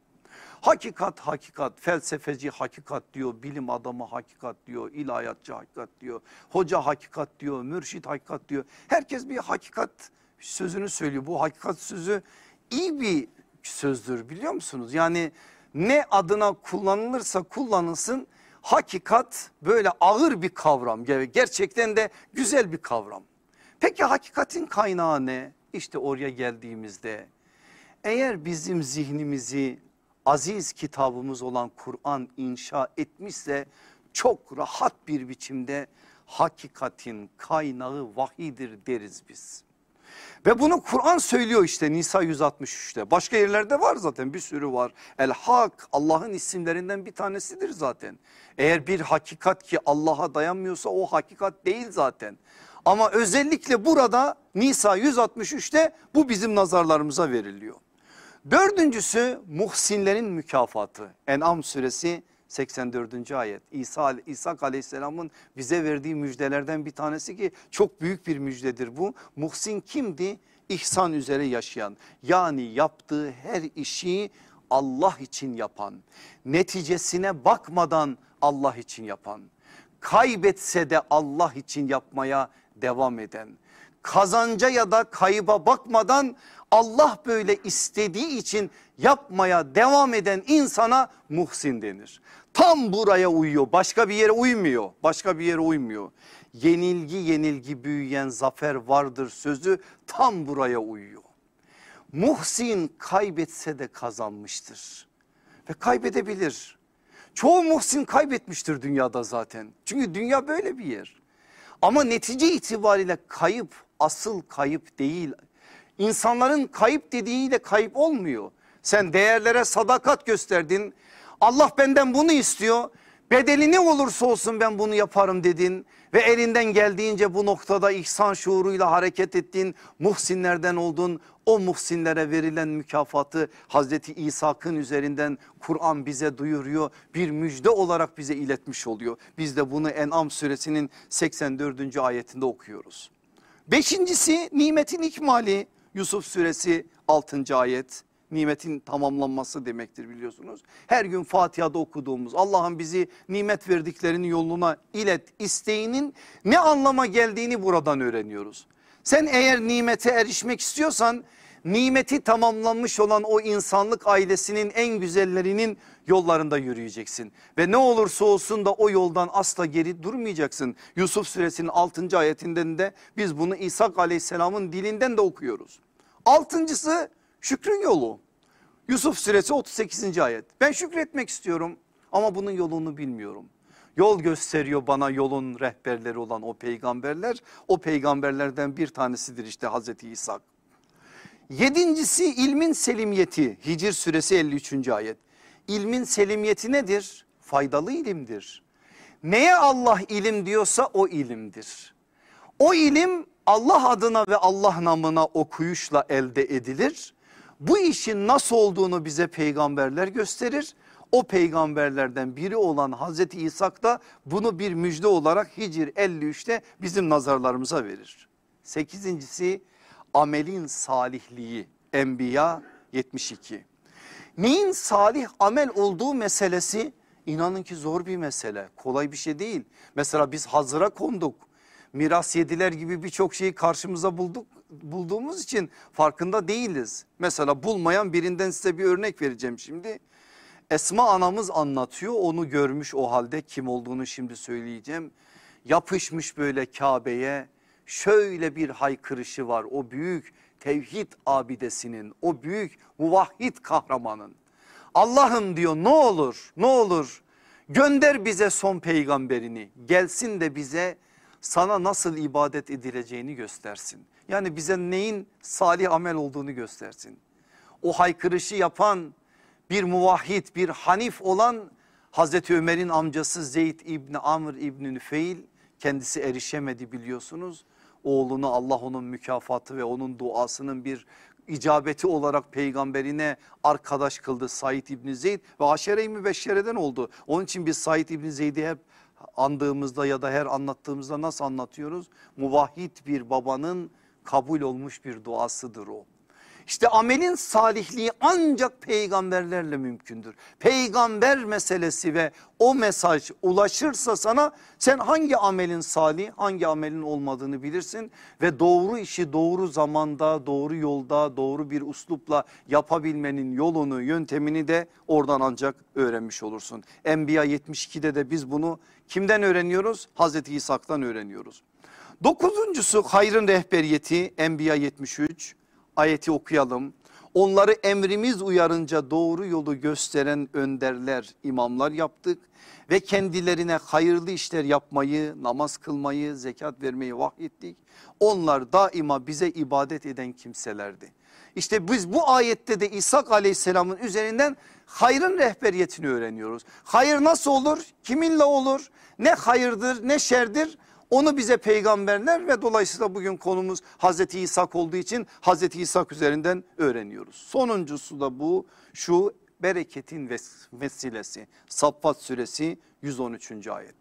Hakikat hakikat felsefeci hakikat diyor bilim adamı hakikat diyor ilahiyatçı hakikat diyor hoca hakikat diyor mürşit hakikat diyor herkes bir hakikat sözünü söylüyor bu hakikat sözü iyi bir sözdür biliyor musunuz yani ne adına kullanılırsa kullanılsın hakikat böyle ağır bir kavram gerçekten de güzel bir kavram peki hakikatin kaynağı ne işte oraya geldiğimizde eğer bizim zihnimizi aziz kitabımız olan Kur'an inşa etmişse çok rahat bir biçimde hakikatin kaynağı vahidir deriz biz. Ve bunu Kur'an söylüyor işte Nisa 163'te. Başka yerlerde var zaten bir sürü var. El Hak Allah'ın isimlerinden bir tanesidir zaten. Eğer bir hakikat ki Allah'a dayanmıyorsa o hakikat değil zaten. Ama özellikle burada Nisa 163'te bu bizim nazarlarımıza veriliyor. Dördüncüsü muhsinlerin mükafatı. En'am suresi 84. ayet. İsa İsa aleyhisselamın bize verdiği müjdelerden bir tanesi ki çok büyük bir müjdedir bu. Muhsin kimdi? İhsan üzere yaşayan yani yaptığı her işi Allah için yapan, neticesine bakmadan Allah için yapan, kaybetse de Allah için yapmaya devam eden, kazanca ya da kayıba bakmadan Allah böyle istediği için yapmaya devam eden insana muhsin denir. Tam buraya uyuyor başka bir yere uymuyor başka bir yere uymuyor. Yenilgi yenilgi büyüyen zafer vardır sözü tam buraya uyuyor. Muhsin kaybetse de kazanmıştır ve kaybedebilir. Çoğu muhsin kaybetmiştir dünyada zaten. Çünkü dünya böyle bir yer. Ama netice itibariyle kayıp asıl kayıp değil. İnsanların kayıp dediğiyle kayıp olmuyor. Sen değerlere sadakat gösterdin. Allah benden bunu istiyor. Bedeli ne olursa olsun ben bunu yaparım dedin ve elinden geldiğince bu noktada ihsan şuuruyla hareket ettin. Muhsinlerden oldun. O muhsinlere verilen mükafatı Hazreti İsa'nın üzerinden Kur'an bize duyuruyor. Bir müjde olarak bize iletmiş oluyor. Biz de bunu En'am suresinin 84. ayetinde okuyoruz. Beşincisi nimetin ikmali Yusuf suresi 6. ayet nimetin tamamlanması demektir biliyorsunuz. Her gün Fatiha'da okuduğumuz Allah'ın bizi nimet verdiklerini yoluna ilet isteğinin ne anlama geldiğini buradan öğreniyoruz. Sen eğer nimete erişmek istiyorsan nimeti tamamlanmış olan o insanlık ailesinin en güzellerinin yollarında yürüyeceksin. Ve ne olursa olsun da o yoldan asla geri durmayacaksın. Yusuf suresinin 6. ayetinden de biz bunu İsa aleyhisselamın dilinden de okuyoruz. Altıncısı şükrün yolu. Yusuf suresi 38. ayet. Ben şükretmek istiyorum ama bunun yolunu bilmiyorum. Yol gösteriyor bana yolun rehberleri olan o peygamberler. O peygamberlerden bir tanesidir işte Hazreti İsa. Yedincisi ilmin selimiyeti Hicr suresi 53. ayet. İlmin selimiyeti nedir? Faydalı ilimdir. Neye Allah ilim diyorsa o ilimdir. O ilim Allah adına ve Allah namına okuyuşla elde edilir. Bu işin nasıl olduğunu bize peygamberler gösterir. O peygamberlerden biri olan Hazreti İsa da bunu bir müjde olarak Hicr 53'te bizim nazarlarımıza verir. Sekizincisi amelin salihliği Enbiya 72. Neyin salih amel olduğu meselesi inanın ki zor bir mesele kolay bir şey değil. Mesela biz hazıra konduk miras yediler gibi birçok şeyi karşımıza bulduk bulduğumuz için farkında değiliz. Mesela bulmayan birinden size bir örnek vereceğim şimdi. Esma anamız anlatıyor onu görmüş o halde kim olduğunu şimdi söyleyeceğim. Yapışmış böyle Kabe'ye şöyle bir haykırışı var o büyük tevhid abidesinin o büyük muvahhid kahramanın. Allah'ım diyor ne olur ne olur gönder bize son peygamberini gelsin de bize sana nasıl ibadet edileceğini göstersin. Yani bize neyin salih amel olduğunu göstersin. O haykırışı yapan bir muvahhid bir hanif olan Hazreti Ömer'in amcası Zeyd İbni Amr İbni Nüfeil kendisi erişemedi biliyorsunuz. Oğlunu Allah onun mükafatı ve onun duasının bir icabeti olarak peygamberine arkadaş kıldı Said İbni Zeyd ve aşere-i mübeşşereden oldu. Onun için biz Said İbni Zeyd'i hep andığımızda ya da her anlattığımızda nasıl anlatıyoruz? Muvahhid bir babanın kabul olmuş bir duasıdır o. İşte amelin salihliği ancak peygamberlerle mümkündür. Peygamber meselesi ve o mesaj ulaşırsa sana sen hangi amelin salih hangi amelin olmadığını bilirsin. Ve doğru işi doğru zamanda doğru yolda doğru bir uslupla yapabilmenin yolunu yöntemini de oradan ancak öğrenmiş olursun. Enbiya 72'de de biz bunu kimden öğreniyoruz? Hazreti İshak'tan öğreniyoruz. Dokuzuncusu hayrın rehberiyeti Enbiya 73 ayeti okuyalım. Onları emrimiz uyarınca doğru yolu gösteren önderler, imamlar yaptık ve kendilerine hayırlı işler yapmayı, namaz kılmayı, zekat vermeyi vahyettik. Onlar daima bize ibadet eden kimselerdi. İşte biz bu ayette de İsa aleyhisselamın üzerinden hayrın rehberiyetini öğreniyoruz. Hayır nasıl olur? Kiminle olur? Ne hayırdır ne şerdir? Onu bize peygamberler ve dolayısıyla bugün konumuz Hazreti İsa olduğu için Hazreti İsa üzerinden öğreniyoruz. Sonuncusu da bu şu bereketin vesilesi Saffat suresi 113. ayet.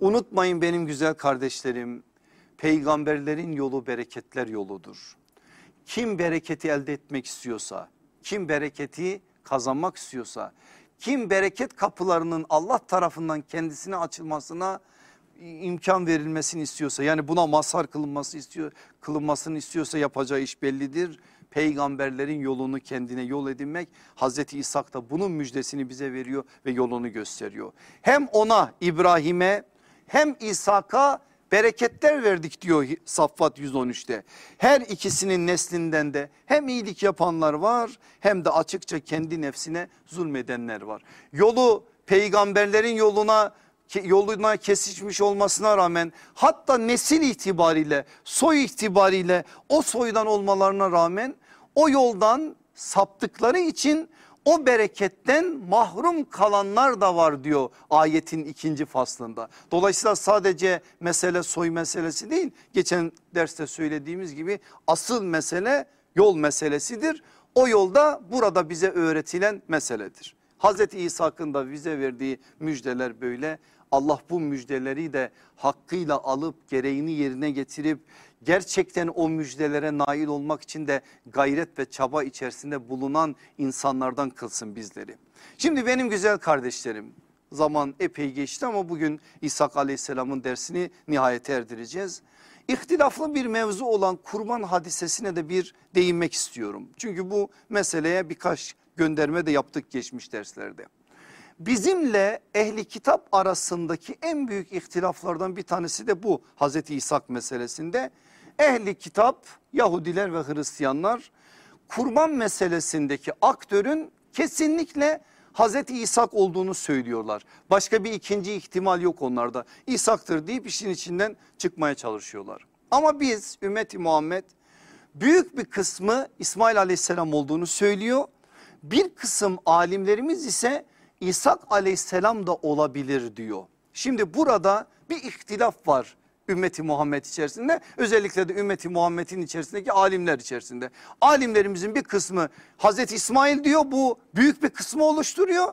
Unutmayın benim güzel kardeşlerim peygamberlerin yolu bereketler yoludur. Kim bereketi elde etmek istiyorsa kim bereketi kazanmak istiyorsa kim bereket kapılarının Allah tarafından kendisine açılmasına imkan verilmesini istiyorsa yani buna mazhar kılınması istiyor kılınmasını istiyorsa yapacağı iş bellidir. Peygamberlerin yolunu kendine yol edinmek Hazreti İshak da bunun müjdesini bize veriyor ve yolunu gösteriyor. Hem ona İbrahim'e hem İshak'a bereketler verdik diyor Saffat 113'te. Her ikisinin neslinden de hem iyilik yapanlar var hem de açıkça kendi nefsine zulmedenler var. Yolu peygamberlerin yoluna yoluna kesişmiş olmasına rağmen hatta nesil itibariyle soy itibariyle o soydan olmalarına rağmen o yoldan saptıkları için o bereketten mahrum kalanlar da var diyor ayetin ikinci faslında. Dolayısıyla sadece mesele soy meselesi değil geçen derste söylediğimiz gibi asıl mesele yol meselesidir. O yolda burada bize öğretilen meseledir. Hazreti İsa'nın da bize verdiği müjdeler böyle. Allah bu müjdeleri de hakkıyla alıp gereğini yerine getirip gerçekten o müjdelere nail olmak için de gayret ve çaba içerisinde bulunan insanlardan kılsın bizleri. Şimdi benim güzel kardeşlerim zaman epey geçti ama bugün İsa aleyhisselamın dersini nihayete erdireceğiz. İhtilaflı bir mevzu olan kurban hadisesine de bir değinmek istiyorum. Çünkü bu meseleye birkaç gönderme de yaptık geçmiş derslerde. Bizimle ehli kitap arasındaki en büyük ihtilaflardan bir tanesi de bu Hazreti İshak meselesinde. Ehli kitap Yahudiler ve Hristiyanlar kurban meselesindeki aktörün kesinlikle Hazreti İshak olduğunu söylüyorlar. Başka bir ikinci ihtimal yok onlarda. İshak'tır deyip işin içinden çıkmaya çalışıyorlar. Ama biz ümmeti Muhammed büyük bir kısmı İsmail aleyhisselam olduğunu söylüyor. Bir kısım alimlerimiz ise İshak aleyhisselam da olabilir diyor. Şimdi burada bir ihtilaf var ümmeti Muhammed içerisinde özellikle de ümmeti Muhammed'in içerisindeki alimler içerisinde. Alimlerimizin bir kısmı Hazreti İsmail diyor bu büyük bir kısmı oluşturuyor.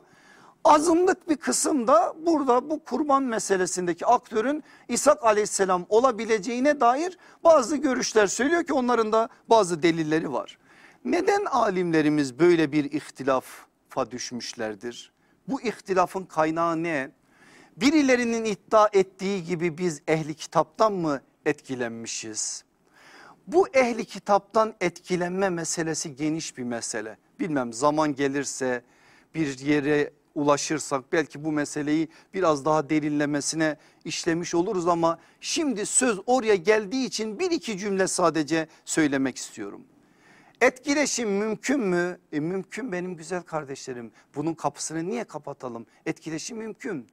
Azınlık bir kısım da burada bu kurban meselesindeki aktörün İshak aleyhisselam olabileceğine dair bazı görüşler söylüyor ki onların da bazı delilleri var. Neden alimlerimiz böyle bir ihtilafa düşmüşlerdir? Bu ihtilafın kaynağı ne? Birilerinin iddia ettiği gibi biz ehli kitaptan mı etkilenmişiz? Bu ehli kitaptan etkilenme meselesi geniş bir mesele. Bilmem zaman gelirse bir yere ulaşırsak belki bu meseleyi biraz daha derinlemesine işlemiş oluruz ama şimdi söz oraya geldiği için bir iki cümle sadece söylemek istiyorum. Etkileşim mümkün mü? E, mümkün benim güzel kardeşlerim. Bunun kapısını niye kapatalım? Etkileşim mümkün.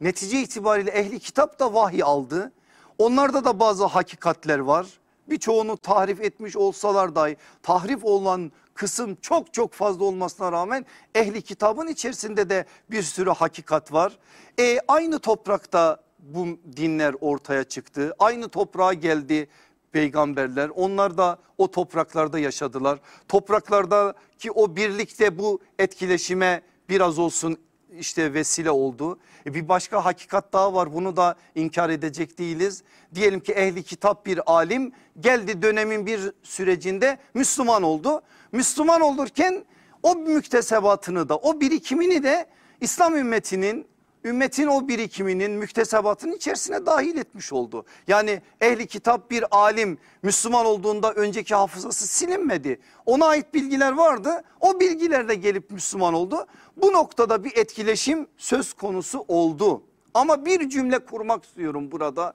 Netice itibariyle ehli kitap da vahiy aldı. Onlarda da bazı hakikatler var. Birçoğunu tahrif etmiş olsalar dahi tahrif olan kısım çok çok fazla olmasına rağmen ehli kitabın içerisinde de bir sürü hakikat var. E, aynı toprakta bu dinler ortaya çıktı. Aynı toprağa geldi peygamberler. Onlar da o topraklarda yaşadılar. Topraklardaki o birlikte bu etkileşime biraz olsun işte vesile oldu. E bir başka hakikat daha var bunu da inkar edecek değiliz. Diyelim ki ehli kitap bir alim geldi dönemin bir sürecinde Müslüman oldu. Müslüman olurken o müktesebatını da o birikimini de İslam ümmetinin ümmetin o birikiminin müktesebatının içerisine dahil etmiş oldu. Yani ehli kitap bir alim Müslüman olduğunda önceki hafızası silinmedi. Ona ait bilgiler vardı o bilgilerle gelip Müslüman oldu. Bu noktada bir etkileşim söz konusu oldu. Ama bir cümle kurmak istiyorum burada.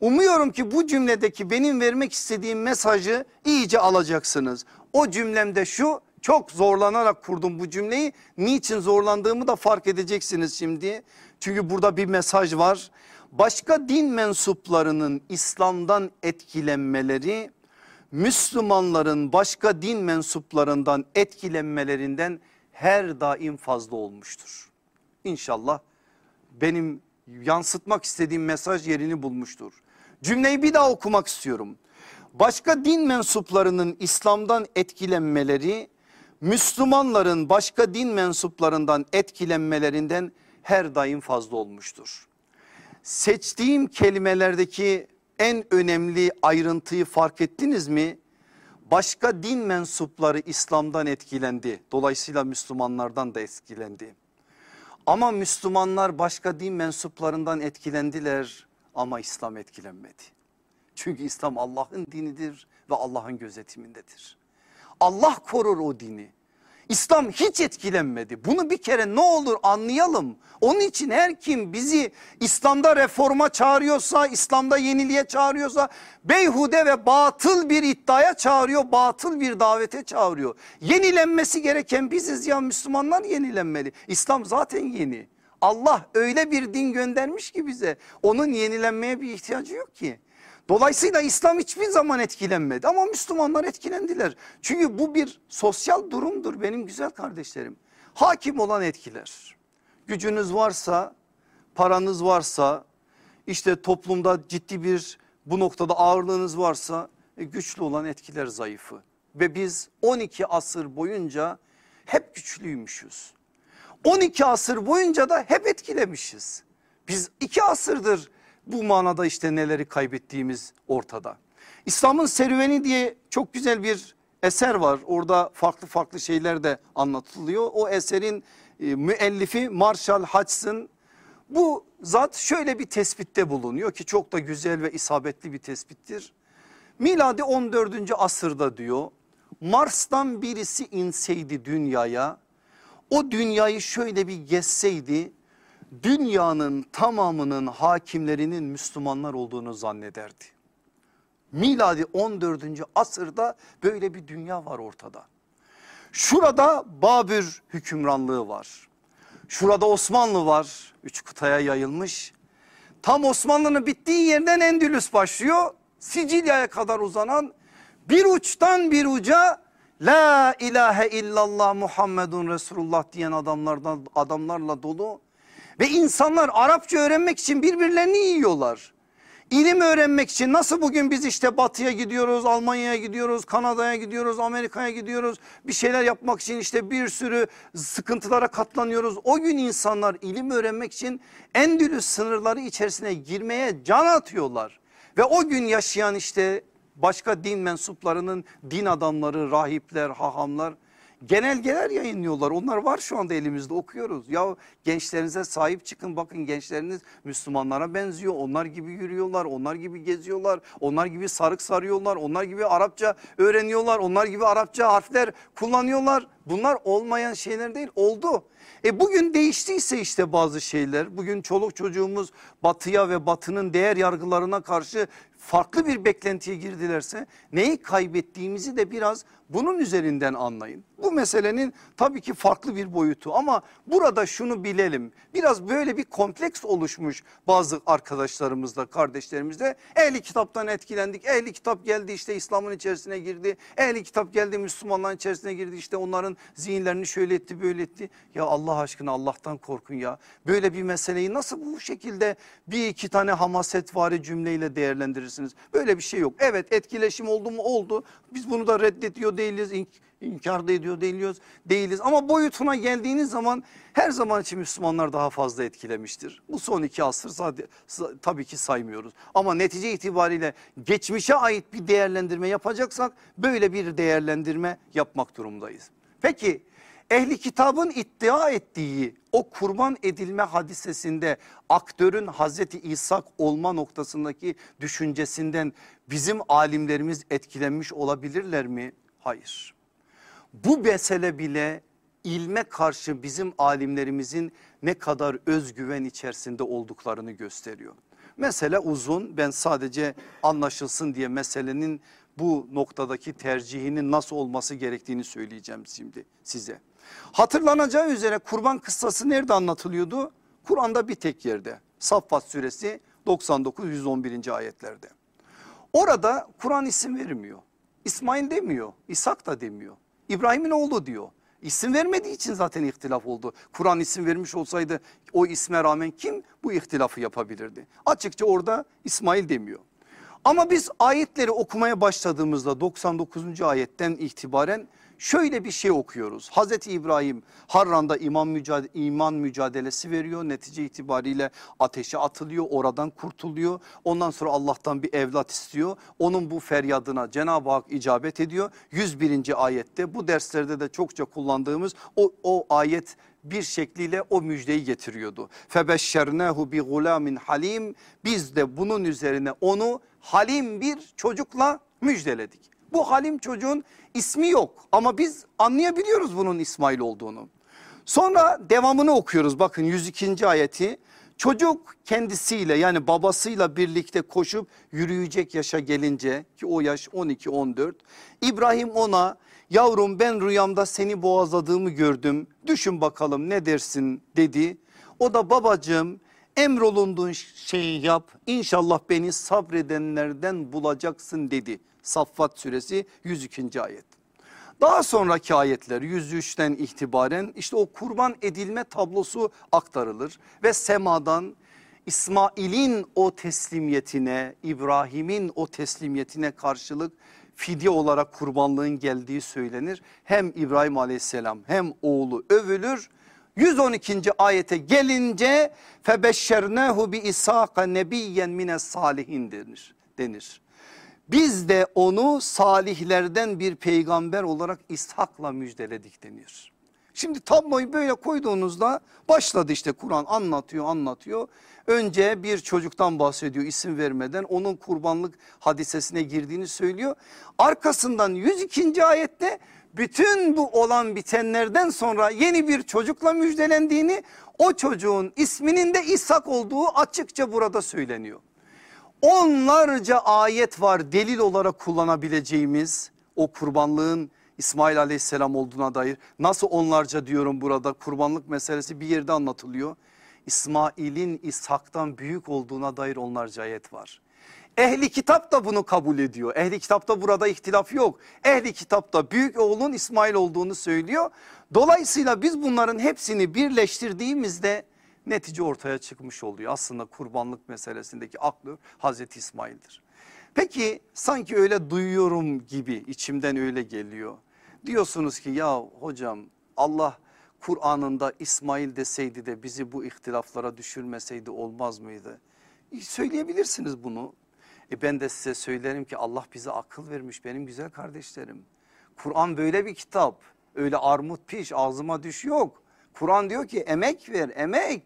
Umuyorum ki bu cümledeki benim vermek istediğim mesajı iyice alacaksınız. O cümlemde şu çok zorlanarak kurdum bu cümleyi. Niçin zorlandığımı da fark edeceksiniz şimdi. Çünkü burada bir mesaj var. Başka din mensuplarının İslam'dan etkilenmeleri Müslümanların başka din mensuplarından etkilenmelerinden her daim fazla olmuştur. İnşallah benim yansıtmak istediğim mesaj yerini bulmuştur. Cümleyi bir daha okumak istiyorum. Başka din mensuplarının İslam'dan etkilenmeleri Müslümanların başka din mensuplarından etkilenmelerinden her daim fazla olmuştur. Seçtiğim kelimelerdeki en önemli ayrıntıyı fark ettiniz mi? Başka din mensupları İslam'dan etkilendi. Dolayısıyla Müslümanlardan da etkilendi. Ama Müslümanlar başka din mensuplarından etkilendiler ama İslam etkilenmedi. Çünkü İslam Allah'ın dinidir ve Allah'ın gözetimindedir. Allah korur o dini. İslam hiç etkilenmedi. Bunu bir kere ne olur anlayalım. Onun için her kim bizi İslam'da reforma çağırıyorsa, İslam'da yeniliğe çağırıyorsa beyhude ve batıl bir iddiaya çağırıyor, batıl bir davete çağırıyor. Yenilenmesi gereken biziz ya Müslümanlar yenilenmeli. İslam zaten yeni. Allah öyle bir din göndermiş ki bize onun yenilenmeye bir ihtiyacı yok ki. Dolayısıyla İslam hiçbir zaman etkilenmedi ama Müslümanlar etkilendiler. Çünkü bu bir sosyal durumdur benim güzel kardeşlerim. Hakim olan etkiler. Gücünüz varsa, paranız varsa, işte toplumda ciddi bir bu noktada ağırlığınız varsa e, güçlü olan etkiler zayıfı. Ve biz 12 asır boyunca hep güçlüymüşüz. 12 asır boyunca da hep etkilemişiz. Biz iki asırdır bu manada işte neleri kaybettiğimiz ortada. İslam'ın serüveni diye çok güzel bir eser var. Orada farklı farklı şeyler de anlatılıyor. O eserin e, müellifi Marshall Hodgson bu zat şöyle bir tespitte bulunuyor ki çok da güzel ve isabetli bir tespittir. Miladi 14. asırda diyor Mars'tan birisi inseydi dünyaya o dünyayı şöyle bir gezseydi dünyanın tamamının hakimlerinin Müslümanlar olduğunu zannederdi. Miladi 14. asırda böyle bir dünya var ortada. Şurada Babür hükümranlığı var. Şurada Osmanlı var. Üç kıtaya yayılmış. Tam Osmanlı'nın bittiği yerden Endülüs başlıyor. Sicilya'ya kadar uzanan bir uçtan bir uca La ilahe illallah Muhammedun Resulullah diyen adamlardan adamlarla dolu ve insanlar Arapça öğrenmek için birbirlerini yiyorlar. İlim öğrenmek için nasıl bugün biz işte batıya gidiyoruz, Almanya'ya gidiyoruz, Kanada'ya gidiyoruz, Amerika'ya gidiyoruz. Bir şeyler yapmak için işte bir sürü sıkıntılara katlanıyoruz. O gün insanlar ilim öğrenmek için Endülüs sınırları içerisine girmeye can atıyorlar. Ve o gün yaşayan işte başka din mensuplarının din adamları, rahipler, hahamlar genelgeler yayınlıyorlar. Onlar var şu anda elimizde okuyoruz. Ya gençlerinize sahip çıkın bakın gençleriniz Müslümanlara benziyor. Onlar gibi yürüyorlar, onlar gibi geziyorlar, onlar gibi sarık sarıyorlar, onlar gibi Arapça öğreniyorlar, onlar gibi Arapça harfler kullanıyorlar. Bunlar olmayan şeyler değil oldu. E bugün değiştiyse işte bazı şeyler bugün çoluk çocuğumuz batıya ve batının değer yargılarına karşı farklı bir beklentiye girdilerse neyi kaybettiğimizi de biraz bunun üzerinden anlayın. Bu meselenin tabii ki farklı bir boyutu ama burada şunu bilelim. Biraz böyle bir kompleks oluşmuş bazı arkadaşlarımızda kardeşlerimizde. Ehli kitaptan etkilendik. Ehli kitap geldi işte İslam'ın içerisine girdi. Ehli kitap geldi Müslümanların içerisine girdi. işte onların zihinlerini şöyle etti böyle etti. Ya Allah aşkına Allah'tan korkun ya. Böyle bir meseleyi nasıl bu şekilde bir iki tane hamaset vari cümleyle değerlendirirsiniz? Böyle bir şey yok. Evet etkileşim oldu mu oldu. Biz bunu da reddediyor değiliz inkar da ediyor değiliz, değiliz. Ama boyutuna geldiğiniz zaman her zaman için Müslümanlar daha fazla etkilemiştir. Bu son iki asır tabii ki saymıyoruz. Ama netice itibariyle geçmişe ait bir değerlendirme yapacaksak böyle bir değerlendirme yapmak durumdayız. Peki ehli kitabın iddia ettiği o kurban edilme hadisesinde aktörün Hazreti İsa olma noktasındaki düşüncesinden bizim alimlerimiz etkilenmiş olabilirler mi? Hayır. Bu mesele bile ilme karşı bizim alimlerimizin ne kadar özgüven içerisinde olduklarını gösteriyor. Mesele uzun ben sadece anlaşılsın diye meselenin bu noktadaki tercihinin nasıl olması gerektiğini söyleyeceğim şimdi size. Hatırlanacağı üzere kurban kıssası nerede anlatılıyordu? Kur'an'da bir tek yerde Saffat suresi 99-111. ayetlerde. Orada Kur'an isim vermiyor. İsmail demiyor, İshak da demiyor. İbrahim'in oğlu diyor. İsim vermediği için zaten ihtilaf oldu. Kur'an isim vermiş olsaydı o isme rağmen kim bu ihtilafı yapabilirdi? Açıkça orada İsmail demiyor. Ama biz ayetleri okumaya başladığımızda 99. ayetten itibaren şöyle bir şey okuyoruz. Hazreti İbrahim Harran'da iman, mücadele, iman mücadelesi veriyor. Netice itibariyle ateşe atılıyor oradan kurtuluyor. Ondan sonra Allah'tan bir evlat istiyor. Onun bu feryadına Cenab-ı Hak icabet ediyor. 101. ayette bu derslerde de çokça kullandığımız o, o ayet bir şekliyle o müjdeyi getiriyordu. Febeşşernehu bi gulamin halim biz de bunun üzerine onu halim bir çocukla müjdeledik. Bu halim çocuğun ismi yok ama biz anlayabiliyoruz bunun İsmail olduğunu. Sonra devamını okuyoruz bakın 102. ayeti. Çocuk kendisiyle yani babasıyla birlikte koşup yürüyecek yaşa gelince ki o yaş 12-14 İbrahim ona yavrum ben rüyamda seni boğazladığımı gördüm düşün bakalım ne dersin dedi. O da babacığım emrolunduğun şeyi yap inşallah beni sabredenlerden bulacaksın dedi. Saffat suresi 102. ayet. Daha sonraki ayetler 103'ten itibaren işte o kurban edilme tablosu aktarılır ve semadan İsmail'in o teslimiyetine, İbrahim'in o teslimiyetine karşılık fidye olarak kurbanlığın geldiği söylenir. Hem İbrahim aleyhisselam hem oğlu övülür. 112. ayete gelince febeşşernehu bi İshaka nebiyyen mine salihin denir. denir. Biz de onu salihlerden bir peygamber olarak İshak'la müjdeledik deniyor. Şimdi tabloyu böyle koyduğunuzda başladı işte Kur'an anlatıyor anlatıyor. Önce bir çocuktan bahsediyor isim vermeden onun kurbanlık hadisesine girdiğini söylüyor. Arkasından 102. ayette bütün bu olan bitenlerden sonra yeni bir çocukla müjdelendiğini o çocuğun isminin de İshak olduğu açıkça burada söyleniyor. Onlarca ayet var delil olarak kullanabileceğimiz o kurbanlığın İsmail aleyhisselam olduğuna dair. Nasıl onlarca diyorum burada kurbanlık meselesi bir yerde anlatılıyor. İsmail'in İshak'tan büyük olduğuna dair onlarca ayet var. Ehli kitap da bunu kabul ediyor. Ehli kitapta burada ihtilaf yok. Ehli kitapta büyük oğlun İsmail olduğunu söylüyor. Dolayısıyla biz bunların hepsini birleştirdiğimizde netice ortaya çıkmış oluyor. Aslında kurbanlık meselesindeki aklı Hazreti İsmail'dir. Peki sanki öyle duyuyorum gibi içimden öyle geliyor. Diyorsunuz ki ya hocam Allah Kur'an'ında İsmail deseydi de bizi bu ihtilaflara düşürmeseydi olmaz mıydı? E, söyleyebilirsiniz bunu. E ben de size söylerim ki Allah bize akıl vermiş benim güzel kardeşlerim. Kur'an böyle bir kitap. Öyle armut piş ağzıma düş yok. Kur'an diyor ki emek ver emek.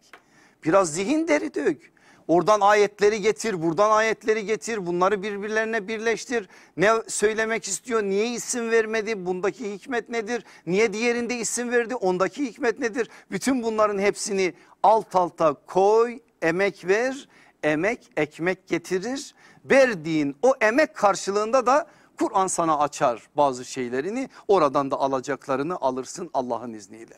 Biraz zihin deri dök. Oradan ayetleri getir, buradan ayetleri getir, bunları birbirlerine birleştir. Ne söylemek istiyor, niye isim vermedi, bundaki hikmet nedir? Niye diğerinde isim verdi, ondaki hikmet nedir? Bütün bunların hepsini alt alta koy, emek ver, emek ekmek getirir. Verdiğin o emek karşılığında da Kur'an sana açar bazı şeylerini, oradan da alacaklarını alırsın Allah'ın izniyle.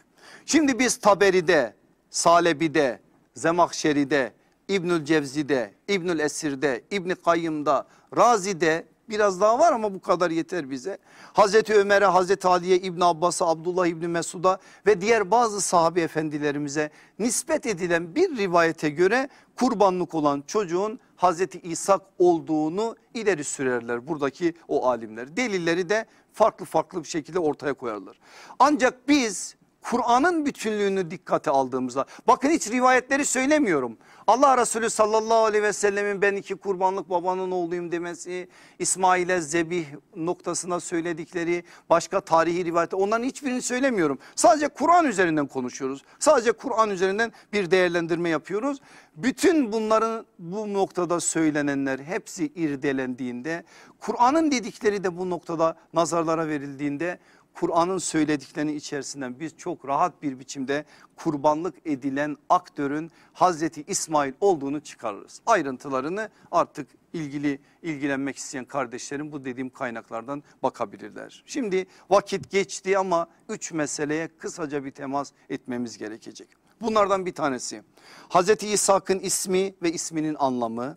Şimdi biz Taberi'de, Salebi'de, Zemahşeri'de, İbnül Cevzi'de, İbnül Esir'de, İbni Kayyım'da, Razi'de biraz daha var ama bu kadar yeter bize. Hazreti Ömer'e, Hazreti Ali'ye, İbn Abbas'a, Abdullah İbni Mesud'a ve diğer bazı sahabe efendilerimize nispet edilen bir rivayete göre kurbanlık olan çocuğun Hazreti İsa olduğunu ileri sürerler buradaki o alimler. Delilleri de farklı farklı bir şekilde ortaya koyarlar. Ancak biz Kur'an'ın bütünlüğünü dikkate aldığımızda bakın hiç rivayetleri söylemiyorum. Allah Resulü sallallahu aleyhi ve sellemin ben iki kurbanlık babanın oğluyum demesi, İsmail'e zebih noktasına söyledikleri başka tarihi rivayetler onların hiçbirini söylemiyorum. Sadece Kur'an üzerinden konuşuyoruz. Sadece Kur'an üzerinden bir değerlendirme yapıyoruz. Bütün bunların bu noktada söylenenler hepsi irdelendiğinde Kur'an'ın dedikleri de bu noktada nazarlara verildiğinde Kur'an'ın söylediklerinin içerisinden biz çok rahat bir biçimde kurbanlık edilen aktörün Hazreti İsmail olduğunu çıkarırız. Ayrıntılarını artık ilgili ilgilenmek isteyen kardeşlerim bu dediğim kaynaklardan bakabilirler. Şimdi vakit geçti ama üç meseleye kısaca bir temas etmemiz gerekecek. Bunlardan bir tanesi Hazreti İshak'ın ismi ve isminin anlamı.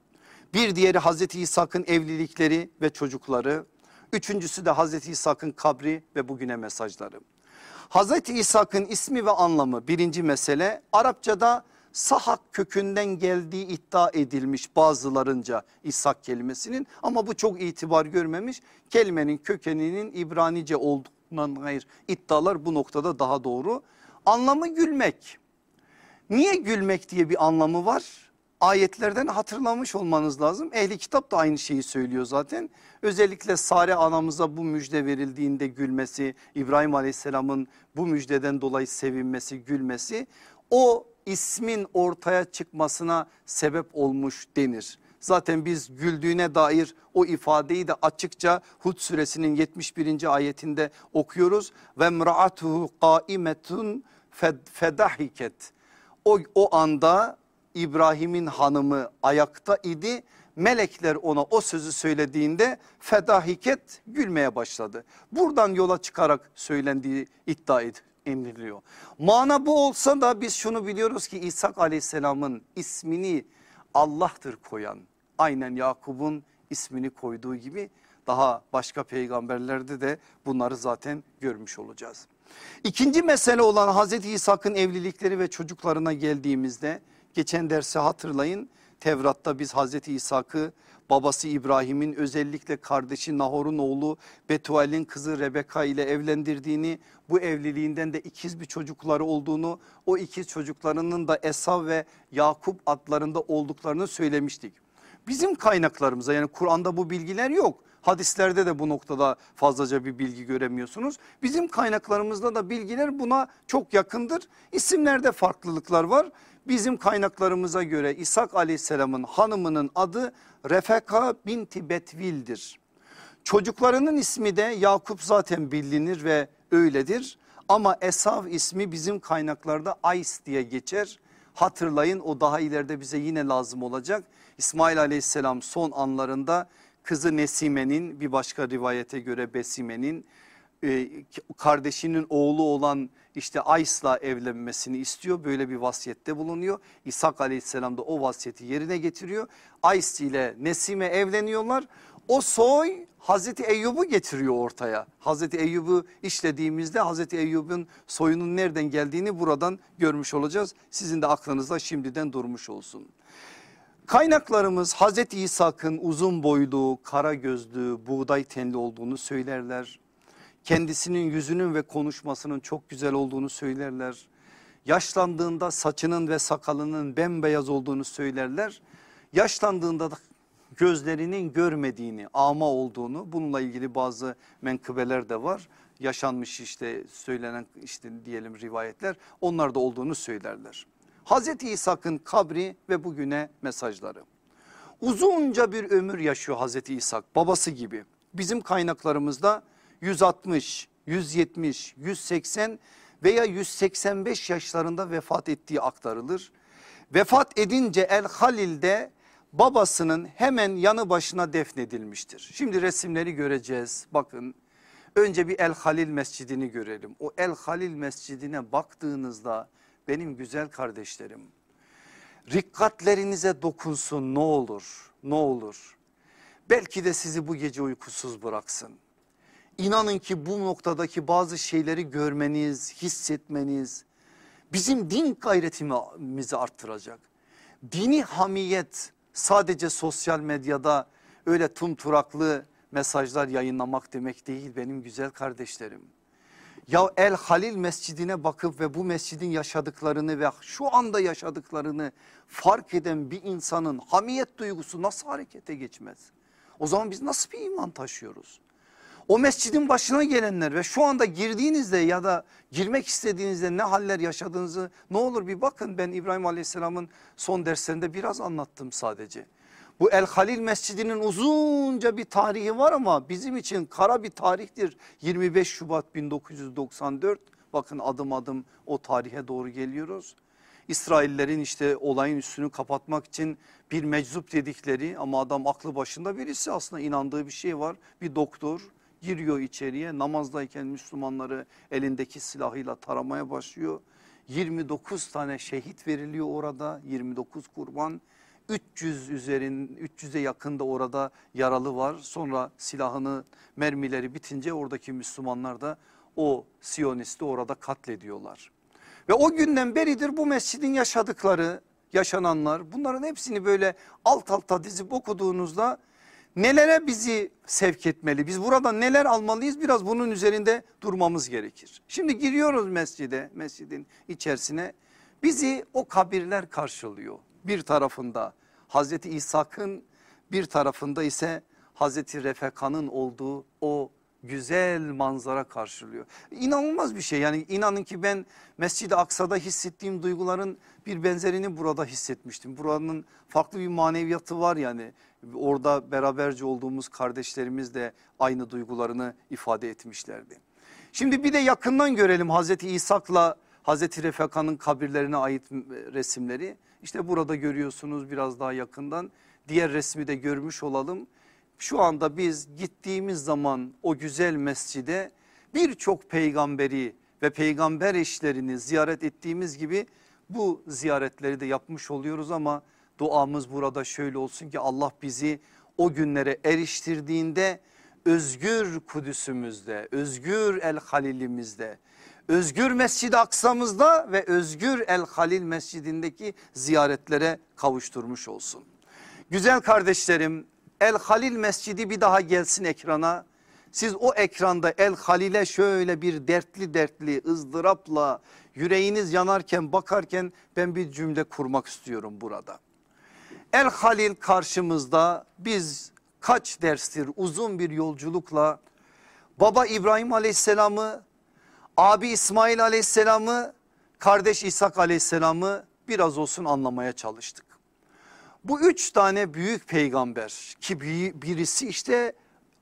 Bir diğeri Hazreti İshak'ın evlilikleri ve çocukları. Üçüncüsü de Hazreti İshak'ın kabri ve bugüne mesajları. Hazreti İshak'ın ismi ve anlamı birinci mesele Arapçada sahak kökünden geldiği iddia edilmiş bazılarınca İshak kelimesinin ama bu çok itibar görmemiş. Kelimenin kökeninin İbranice olduğundan hayır iddialar bu noktada daha doğru. Anlamı gülmek. Niye gülmek diye bir anlamı var? Ayetlerden hatırlamış olmanız lazım. Ehli kitap da aynı şeyi söylüyor zaten. Özellikle Sare anamıza bu müjde verildiğinde gülmesi, İbrahim aleyhisselamın bu müjdeden dolayı sevinmesi, gülmesi o ismin ortaya çıkmasına sebep olmuş denir. Zaten biz güldüğüne dair o ifadeyi de açıkça Hud suresinin 71. ayetinde okuyoruz. Ve mraatuhu qaimetun fedahiket. O, o anda İbrahim'in hanımı ayakta idi. Melekler ona o sözü söylediğinde fedahiket gülmeye başladı. Buradan yola çıkarak söylendiği iddia emriliyor. Mana bu olsa da biz şunu biliyoruz ki İshak aleyhisselamın ismini Allah'tır koyan. Aynen Yakup'un ismini koyduğu gibi daha başka peygamberlerde de bunları zaten görmüş olacağız. İkinci mesele olan Hazreti İshak'ın evlilikleri ve çocuklarına geldiğimizde geçen dersi hatırlayın. Tevrat'ta biz Hazreti İshak'ı babası İbrahim'in özellikle kardeşi Nahor'un oğlu Betuel'in kızı Rebeka ile evlendirdiğini bu evliliğinden de ikiz bir çocukları olduğunu o ikiz çocuklarının da Esav ve Yakup adlarında olduklarını söylemiştik. Bizim kaynaklarımıza yani Kur'an'da bu bilgiler yok. Hadislerde de bu noktada fazlaca bir bilgi göremiyorsunuz. Bizim kaynaklarımızda da bilgiler buna çok yakındır. İsimlerde farklılıklar var. Bizim kaynaklarımıza göre İshak aleyhisselamın hanımının adı Refeka binti Betvil'dir. Çocuklarının ismi de Yakup zaten bilinir ve öyledir. Ama Esav ismi bizim kaynaklarda Ays diye geçer. Hatırlayın o daha ileride bize yine lazım olacak. İsmail aleyhisselam son anlarında kızı Nesime'nin bir başka rivayete göre Besime'nin e, kardeşinin oğlu olan işte Ays'la evlenmesini istiyor. Böyle bir vasiyette bulunuyor. İshak aleyhisselam da o vasiyeti yerine getiriyor. Ays ile Nesime evleniyorlar. O soy Hazreti Eyyub'u getiriyor ortaya. Hazreti Eyyub'u işlediğimizde Hazreti Eyyub'un soyunun nereden geldiğini buradan görmüş olacağız. Sizin de aklınızda şimdiden durmuş olsun. Kaynaklarımız Hazreti İshak'ın uzun boylu, kara gözlü, buğday tenli olduğunu söylerler. Kendisinin yüzünün ve konuşmasının çok güzel olduğunu söylerler. Yaşlandığında saçının ve sakalının bembeyaz olduğunu söylerler. Yaşlandığında da gözlerinin görmediğini, ama olduğunu bununla ilgili bazı menkıbeler de var. Yaşanmış işte söylenen işte diyelim rivayetler onlar da olduğunu söylerler. Hazreti İshak'ın kabri ve bugüne mesajları. Uzunca bir ömür yaşıyor Hazreti İshak babası gibi. Bizim kaynaklarımızda 160, 170, 180 veya 185 yaşlarında vefat ettiği aktarılır. Vefat edince El Halil'de babasının hemen yanı başına defnedilmiştir. Şimdi resimleri göreceğiz bakın. Önce bir El Halil mescidini görelim. O El Halil mescidine baktığınızda benim güzel kardeşlerim rikkatlerinize dokunsun ne olur ne olur. Belki de sizi bu gece uykusuz bıraksın. İnanın ki bu noktadaki bazı şeyleri görmeniz, hissetmeniz bizim din gayretimizi arttıracak. Dini hamiyet sadece sosyal medyada öyle tumturaklı mesajlar yayınlamak demek değil benim güzel kardeşlerim. Ya El Halil mescidine bakıp ve bu mescidin yaşadıklarını ve şu anda yaşadıklarını fark eden bir insanın hamiyet duygusu nasıl harekete geçmez? O zaman biz nasıl bir iman taşıyoruz? O mescidin başına gelenler ve şu anda girdiğinizde ya da girmek istediğinizde ne haller yaşadığınızı ne olur bir bakın. Ben İbrahim Aleyhisselam'ın son derslerinde biraz anlattım sadece. Bu El Halil Mescidi'nin uzunca bir tarihi var ama bizim için kara bir tarihtir. 25 Şubat 1994 bakın adım adım o tarihe doğru geliyoruz. İsraillerin işte olayın üstünü kapatmak için bir meczup dedikleri ama adam aklı başında birisi aslında inandığı bir şey var. Bir doktor giriyor içeriye namazdayken Müslümanları elindeki silahıyla taramaya başlıyor. 29 tane şehit veriliyor orada 29 kurban 300 üzerin 300'e yakında orada yaralı var. Sonra silahını mermileri bitince oradaki Müslümanlar da o Siyonist'i orada katlediyorlar. Ve o günden beridir bu mescidin yaşadıkları yaşananlar bunların hepsini böyle alt alta dizip okuduğunuzda nelere bizi sevk etmeli? Biz burada neler almalıyız? Biraz bunun üzerinde durmamız gerekir. Şimdi giriyoruz mescide, mescidin içerisine. Bizi o kabirler karşılıyor. Bir tarafında Hazreti İshak'ın bir tarafında ise Hazreti Refeka'nın olduğu o güzel manzara karşılıyor. İnanılmaz bir şey yani inanın ki ben Mescid-i Aksa'da hissettiğim duyguların bir benzerini burada hissetmiştim. Buranın farklı bir maneviyatı var yani orada beraberce olduğumuz kardeşlerimiz de aynı duygularını ifade etmişlerdi. Şimdi bir de yakından görelim Hazreti İshak'la Hazreti Refeka'nın kabirlerine ait resimleri. İşte burada görüyorsunuz biraz daha yakından diğer resmi de görmüş olalım. Şu anda biz gittiğimiz zaman o güzel mescide birçok peygamberi ve peygamber eşlerini ziyaret ettiğimiz gibi bu ziyaretleri de yapmış oluyoruz ama duamız burada şöyle olsun ki Allah bizi o günlere eriştirdiğinde özgür Kudüs'ümüzde, özgür El Halil'imizde, özgür Mescid-i Aksa'mızda ve özgür El Halil Mescidindeki ziyaretlere kavuşturmuş olsun. Güzel kardeşlerim El Halil Mescidi bir daha gelsin ekrana. Siz o ekranda El Halil'e şöyle bir dertli dertli ızdırapla yüreğiniz yanarken bakarken ben bir cümle kurmak istiyorum burada. El Halil karşımızda biz kaç derstir uzun bir yolculukla baba İbrahim aleyhisselamı, abi İsmail aleyhisselamı, kardeş İshak aleyhisselamı biraz olsun anlamaya çalıştık. Bu üç tane büyük peygamber ki birisi işte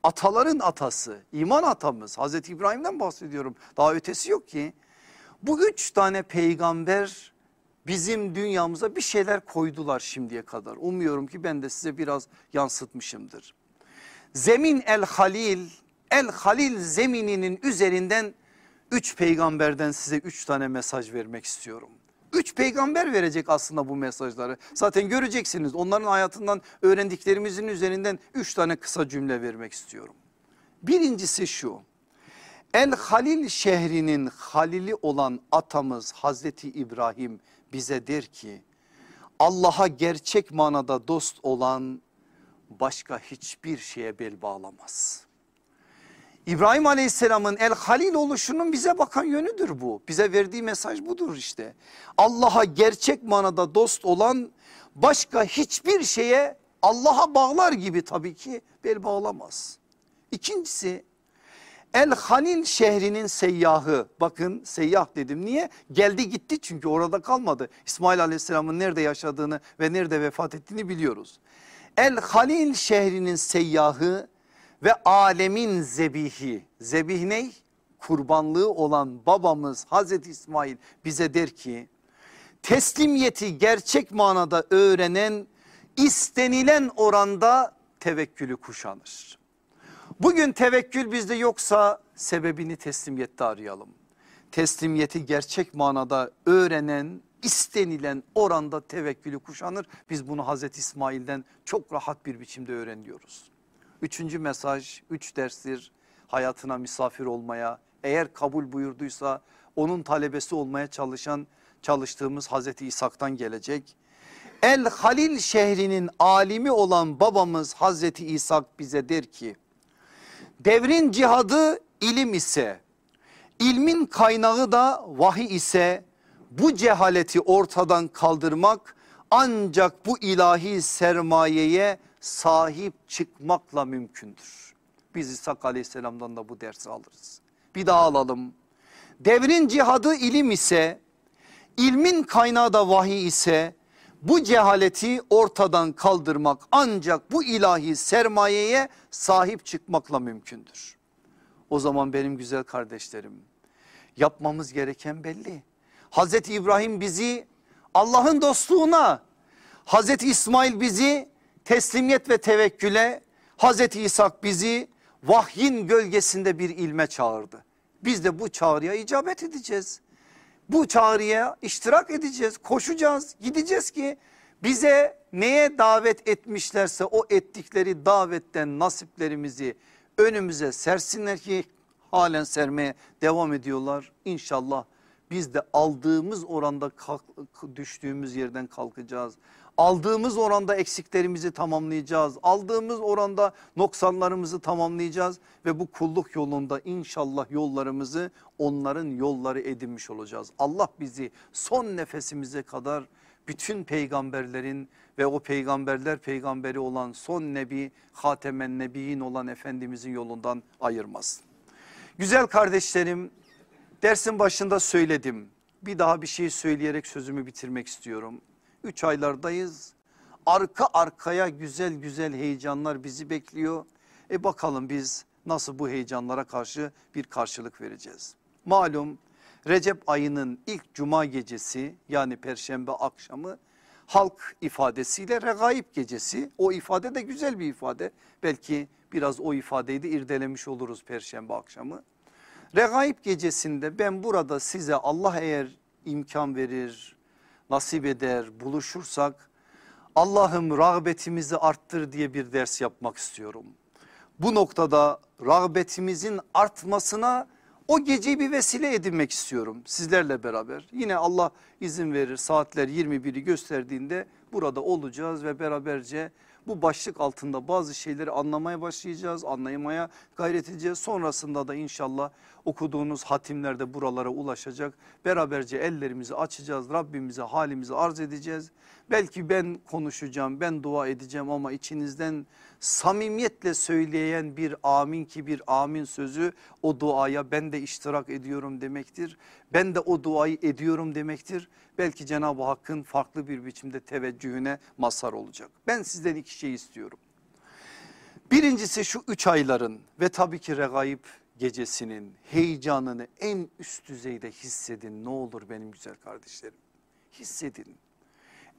ataların atası, iman atamız Hazreti İbrahim'den bahsediyorum. Daha ötesi yok ki. Bu üç tane peygamber bizim dünyamıza bir şeyler koydular şimdiye kadar. Umuyorum ki ben de size biraz yansıtmışımdır. Zemin el halil, el halil zemininin üzerinden üç peygamberden size üç tane mesaj vermek istiyorum. Üç peygamber verecek aslında bu mesajları. Zaten göreceksiniz onların hayatından öğrendiklerimizin üzerinden üç tane kısa cümle vermek istiyorum. Birincisi şu. El Halil şehrinin halili olan atamız Hazreti İbrahim bize der ki Allah'a gerçek manada dost olan başka hiçbir şeye bel bağlamaz. İbrahim Aleyhisselam'ın El Halil oluşunun bize bakan yönüdür bu. Bize verdiği mesaj budur işte. Allah'a gerçek manada dost olan başka hiçbir şeye Allah'a bağlar gibi tabii ki bel bağlamaz. İkincisi El Halil şehrinin seyyahı bakın seyyah dedim niye geldi gitti çünkü orada kalmadı İsmail aleyhisselamın nerede yaşadığını ve nerede vefat ettiğini biliyoruz. El Halil şehrinin seyyahı ve alemin zebihi zebih ne? Kurbanlığı olan babamız Hazreti İsmail bize der ki teslimiyeti gerçek manada öğrenen istenilen oranda tevekkülü kuşanır. Bugün tevekkül bizde yoksa sebebini teslimiyette arayalım. Teslimiyeti gerçek manada öğrenen istenilen oranda tevekkülü kuşanır. Biz bunu Hazreti İsmail'den çok rahat bir biçimde öğreniyoruz. Üçüncü mesaj, üç derstir hayatına misafir olmaya, eğer kabul buyurduysa onun talebesi olmaya çalışan çalıştığımız Hazreti İshak'tan gelecek. El Halil şehrinin alimi olan babamız Hazreti İshak bize der ki devrin cihadı ilim ise ilmin kaynağı da vahiy ise bu cehaleti ortadan kaldırmak ancak bu ilahi sermayeye sahip çıkmakla mümkündür. Biz İshak aleyhisselamdan da bu dersi alırız. Bir daha alalım. Devrin cihadı ilim ise, ilmin kaynağı da vahiy ise bu cehaleti ortadan kaldırmak ancak bu ilahi sermayeye sahip çıkmakla mümkündür. O zaman benim güzel kardeşlerim yapmamız gereken belli. Hazreti İbrahim bizi Allah'ın dostluğuna, Hazreti İsmail bizi teslimiyet ve tevekküle, Hazreti İshak bizi vahyin gölgesinde bir ilme çağırdı. Biz de bu çağrıya icabet edeceğiz. Bu çağrıya iştirak edeceğiz, koşacağız, gideceğiz ki bize neye davet etmişlerse o ettikleri davetten nasiplerimizi önümüze sersinler ki halen sermeye devam ediyorlar. İnşallah biz de aldığımız oranda kalk, düştüğümüz yerden kalkacağız. Aldığımız oranda eksiklerimizi tamamlayacağız. Aldığımız oranda noksanlarımızı tamamlayacağız ve bu kulluk yolunda inşallah yollarımızı onların yolları edinmiş olacağız. Allah bizi son nefesimize kadar bütün peygamberlerin ve o peygamberler peygamberi olan son nebi Hatemen Nebiyin olan Efendimizin yolundan ayırmasın. Güzel kardeşlerim dersin başında söyledim. Bir daha bir şey söyleyerek sözümü bitirmek istiyorum. Üç aylardayız. Arka arkaya güzel güzel heyecanlar bizi bekliyor. E bakalım biz nasıl bu heyecanlara karşı bir karşılık vereceğiz. Malum Recep ayının ilk cuma gecesi yani perşembe akşamı halk ifadesiyle regaib gecesi. O ifade de güzel bir ifade. Belki biraz o ifadeyi de irdelemiş oluruz perşembe akşamı. Regaib gecesinde ben burada size Allah eğer imkan verir, nasip eder, buluşursak Allah'ım rağbetimizi arttır diye bir ders yapmak istiyorum. bu noktada rağbetimizin artmasına o geceyi bir vesile edinmek istiyorum sizlerle beraber. Yine Allah izin verir saatler 21'i gösterdiğinde burada olacağız ve beraberce bu başlık altında bazı şeyleri anlamaya başlayacağız, anlamaya gayret edeceğiz. Sonrasında da inşallah okuduğunuz hatimlerde buralara ulaşacak. Beraberce ellerimizi açacağız, Rabbimize halimizi arz edeceğiz. Belki ben konuşacağım, ben dua edeceğim ama içinizden samimiyetle söyleyen bir amin ki bir amin sözü o duaya ben de iştirak ediyorum demektir. Ben de o duayı ediyorum demektir. Belki Cenab-ı Hakk'ın farklı bir biçimde teveccühüne mazhar olacak. Ben sizden iki şey istiyorum. Birincisi şu üç ayların ve tabii ki regaib gecesinin heyecanını en üst düzeyde hissedin ne olur benim güzel kardeşlerim. Hissedin.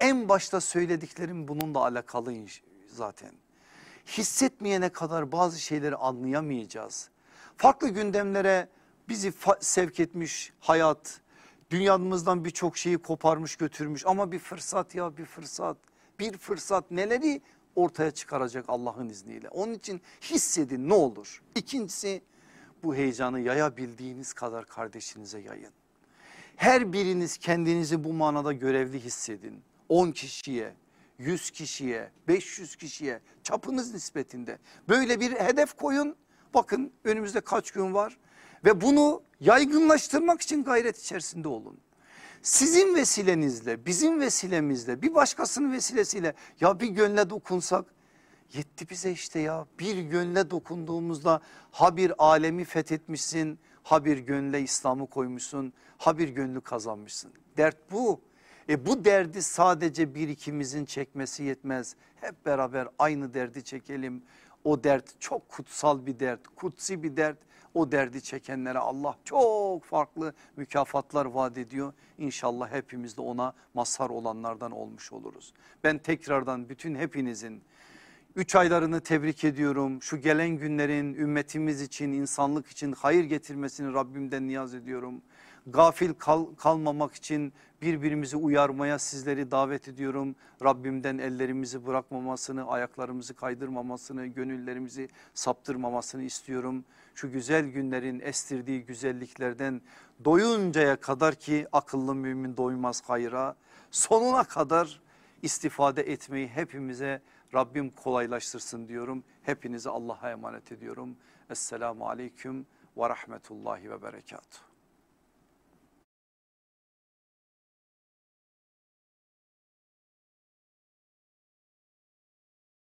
En başta söylediklerim bununla alakalı zaten. Hissetmeyene kadar bazı şeyleri anlayamayacağız. Farklı gündemlere bizi sevk etmiş hayat, dünyamızdan birçok şeyi koparmış götürmüş ama bir fırsat ya bir fırsat. Bir fırsat neleri ortaya çıkaracak Allah'ın izniyle. Onun için hissedin ne olur. İkincisi bu heyecanı yayabildiğiniz kadar kardeşinize yayın. Her biriniz kendinizi bu manada görevli hissedin. 10 kişiye, 100 kişiye, 500 kişiye çapınız nispetinde böyle bir hedef koyun. Bakın önümüzde kaç gün var ve bunu yaygınlaştırmak için gayret içerisinde olun. Sizin vesilenizle bizim vesilemizle bir başkasının vesilesiyle ya bir gönle dokunsak yetti bize işte ya bir gönle dokunduğumuzda ha bir alemi fethetmişsin ha bir gönle İslam'ı koymuşsun ha bir gönlü kazanmışsın. Dert bu. E bu derdi sadece bir ikimizin çekmesi yetmez. Hep beraber aynı derdi çekelim. O dert çok kutsal bir dert, kutsi bir dert. O derdi çekenlere Allah çok farklı mükafatlar vaat ediyor. İnşallah hepimiz de ona mazhar olanlardan olmuş oluruz. Ben tekrardan bütün hepinizin Üç aylarını tebrik ediyorum. Şu gelen günlerin ümmetimiz için, insanlık için hayır getirmesini Rabbimden niyaz ediyorum. Gafil kal, kalmamak için birbirimizi uyarmaya sizleri davet ediyorum. Rabbimden ellerimizi bırakmamasını, ayaklarımızı kaydırmamasını, gönüllerimizi saptırmamasını istiyorum. Şu güzel günlerin estirdiği güzelliklerden doyuncaya kadar ki akıllı mümin doymaz hayra. Sonuna kadar istifade etmeyi hepimize Rabbim kolaylaştırsın diyorum. Hepinizi Allah'a emanet ediyorum. Esselamu Aleyküm ve Rahmetullahi ve Berekatuhu.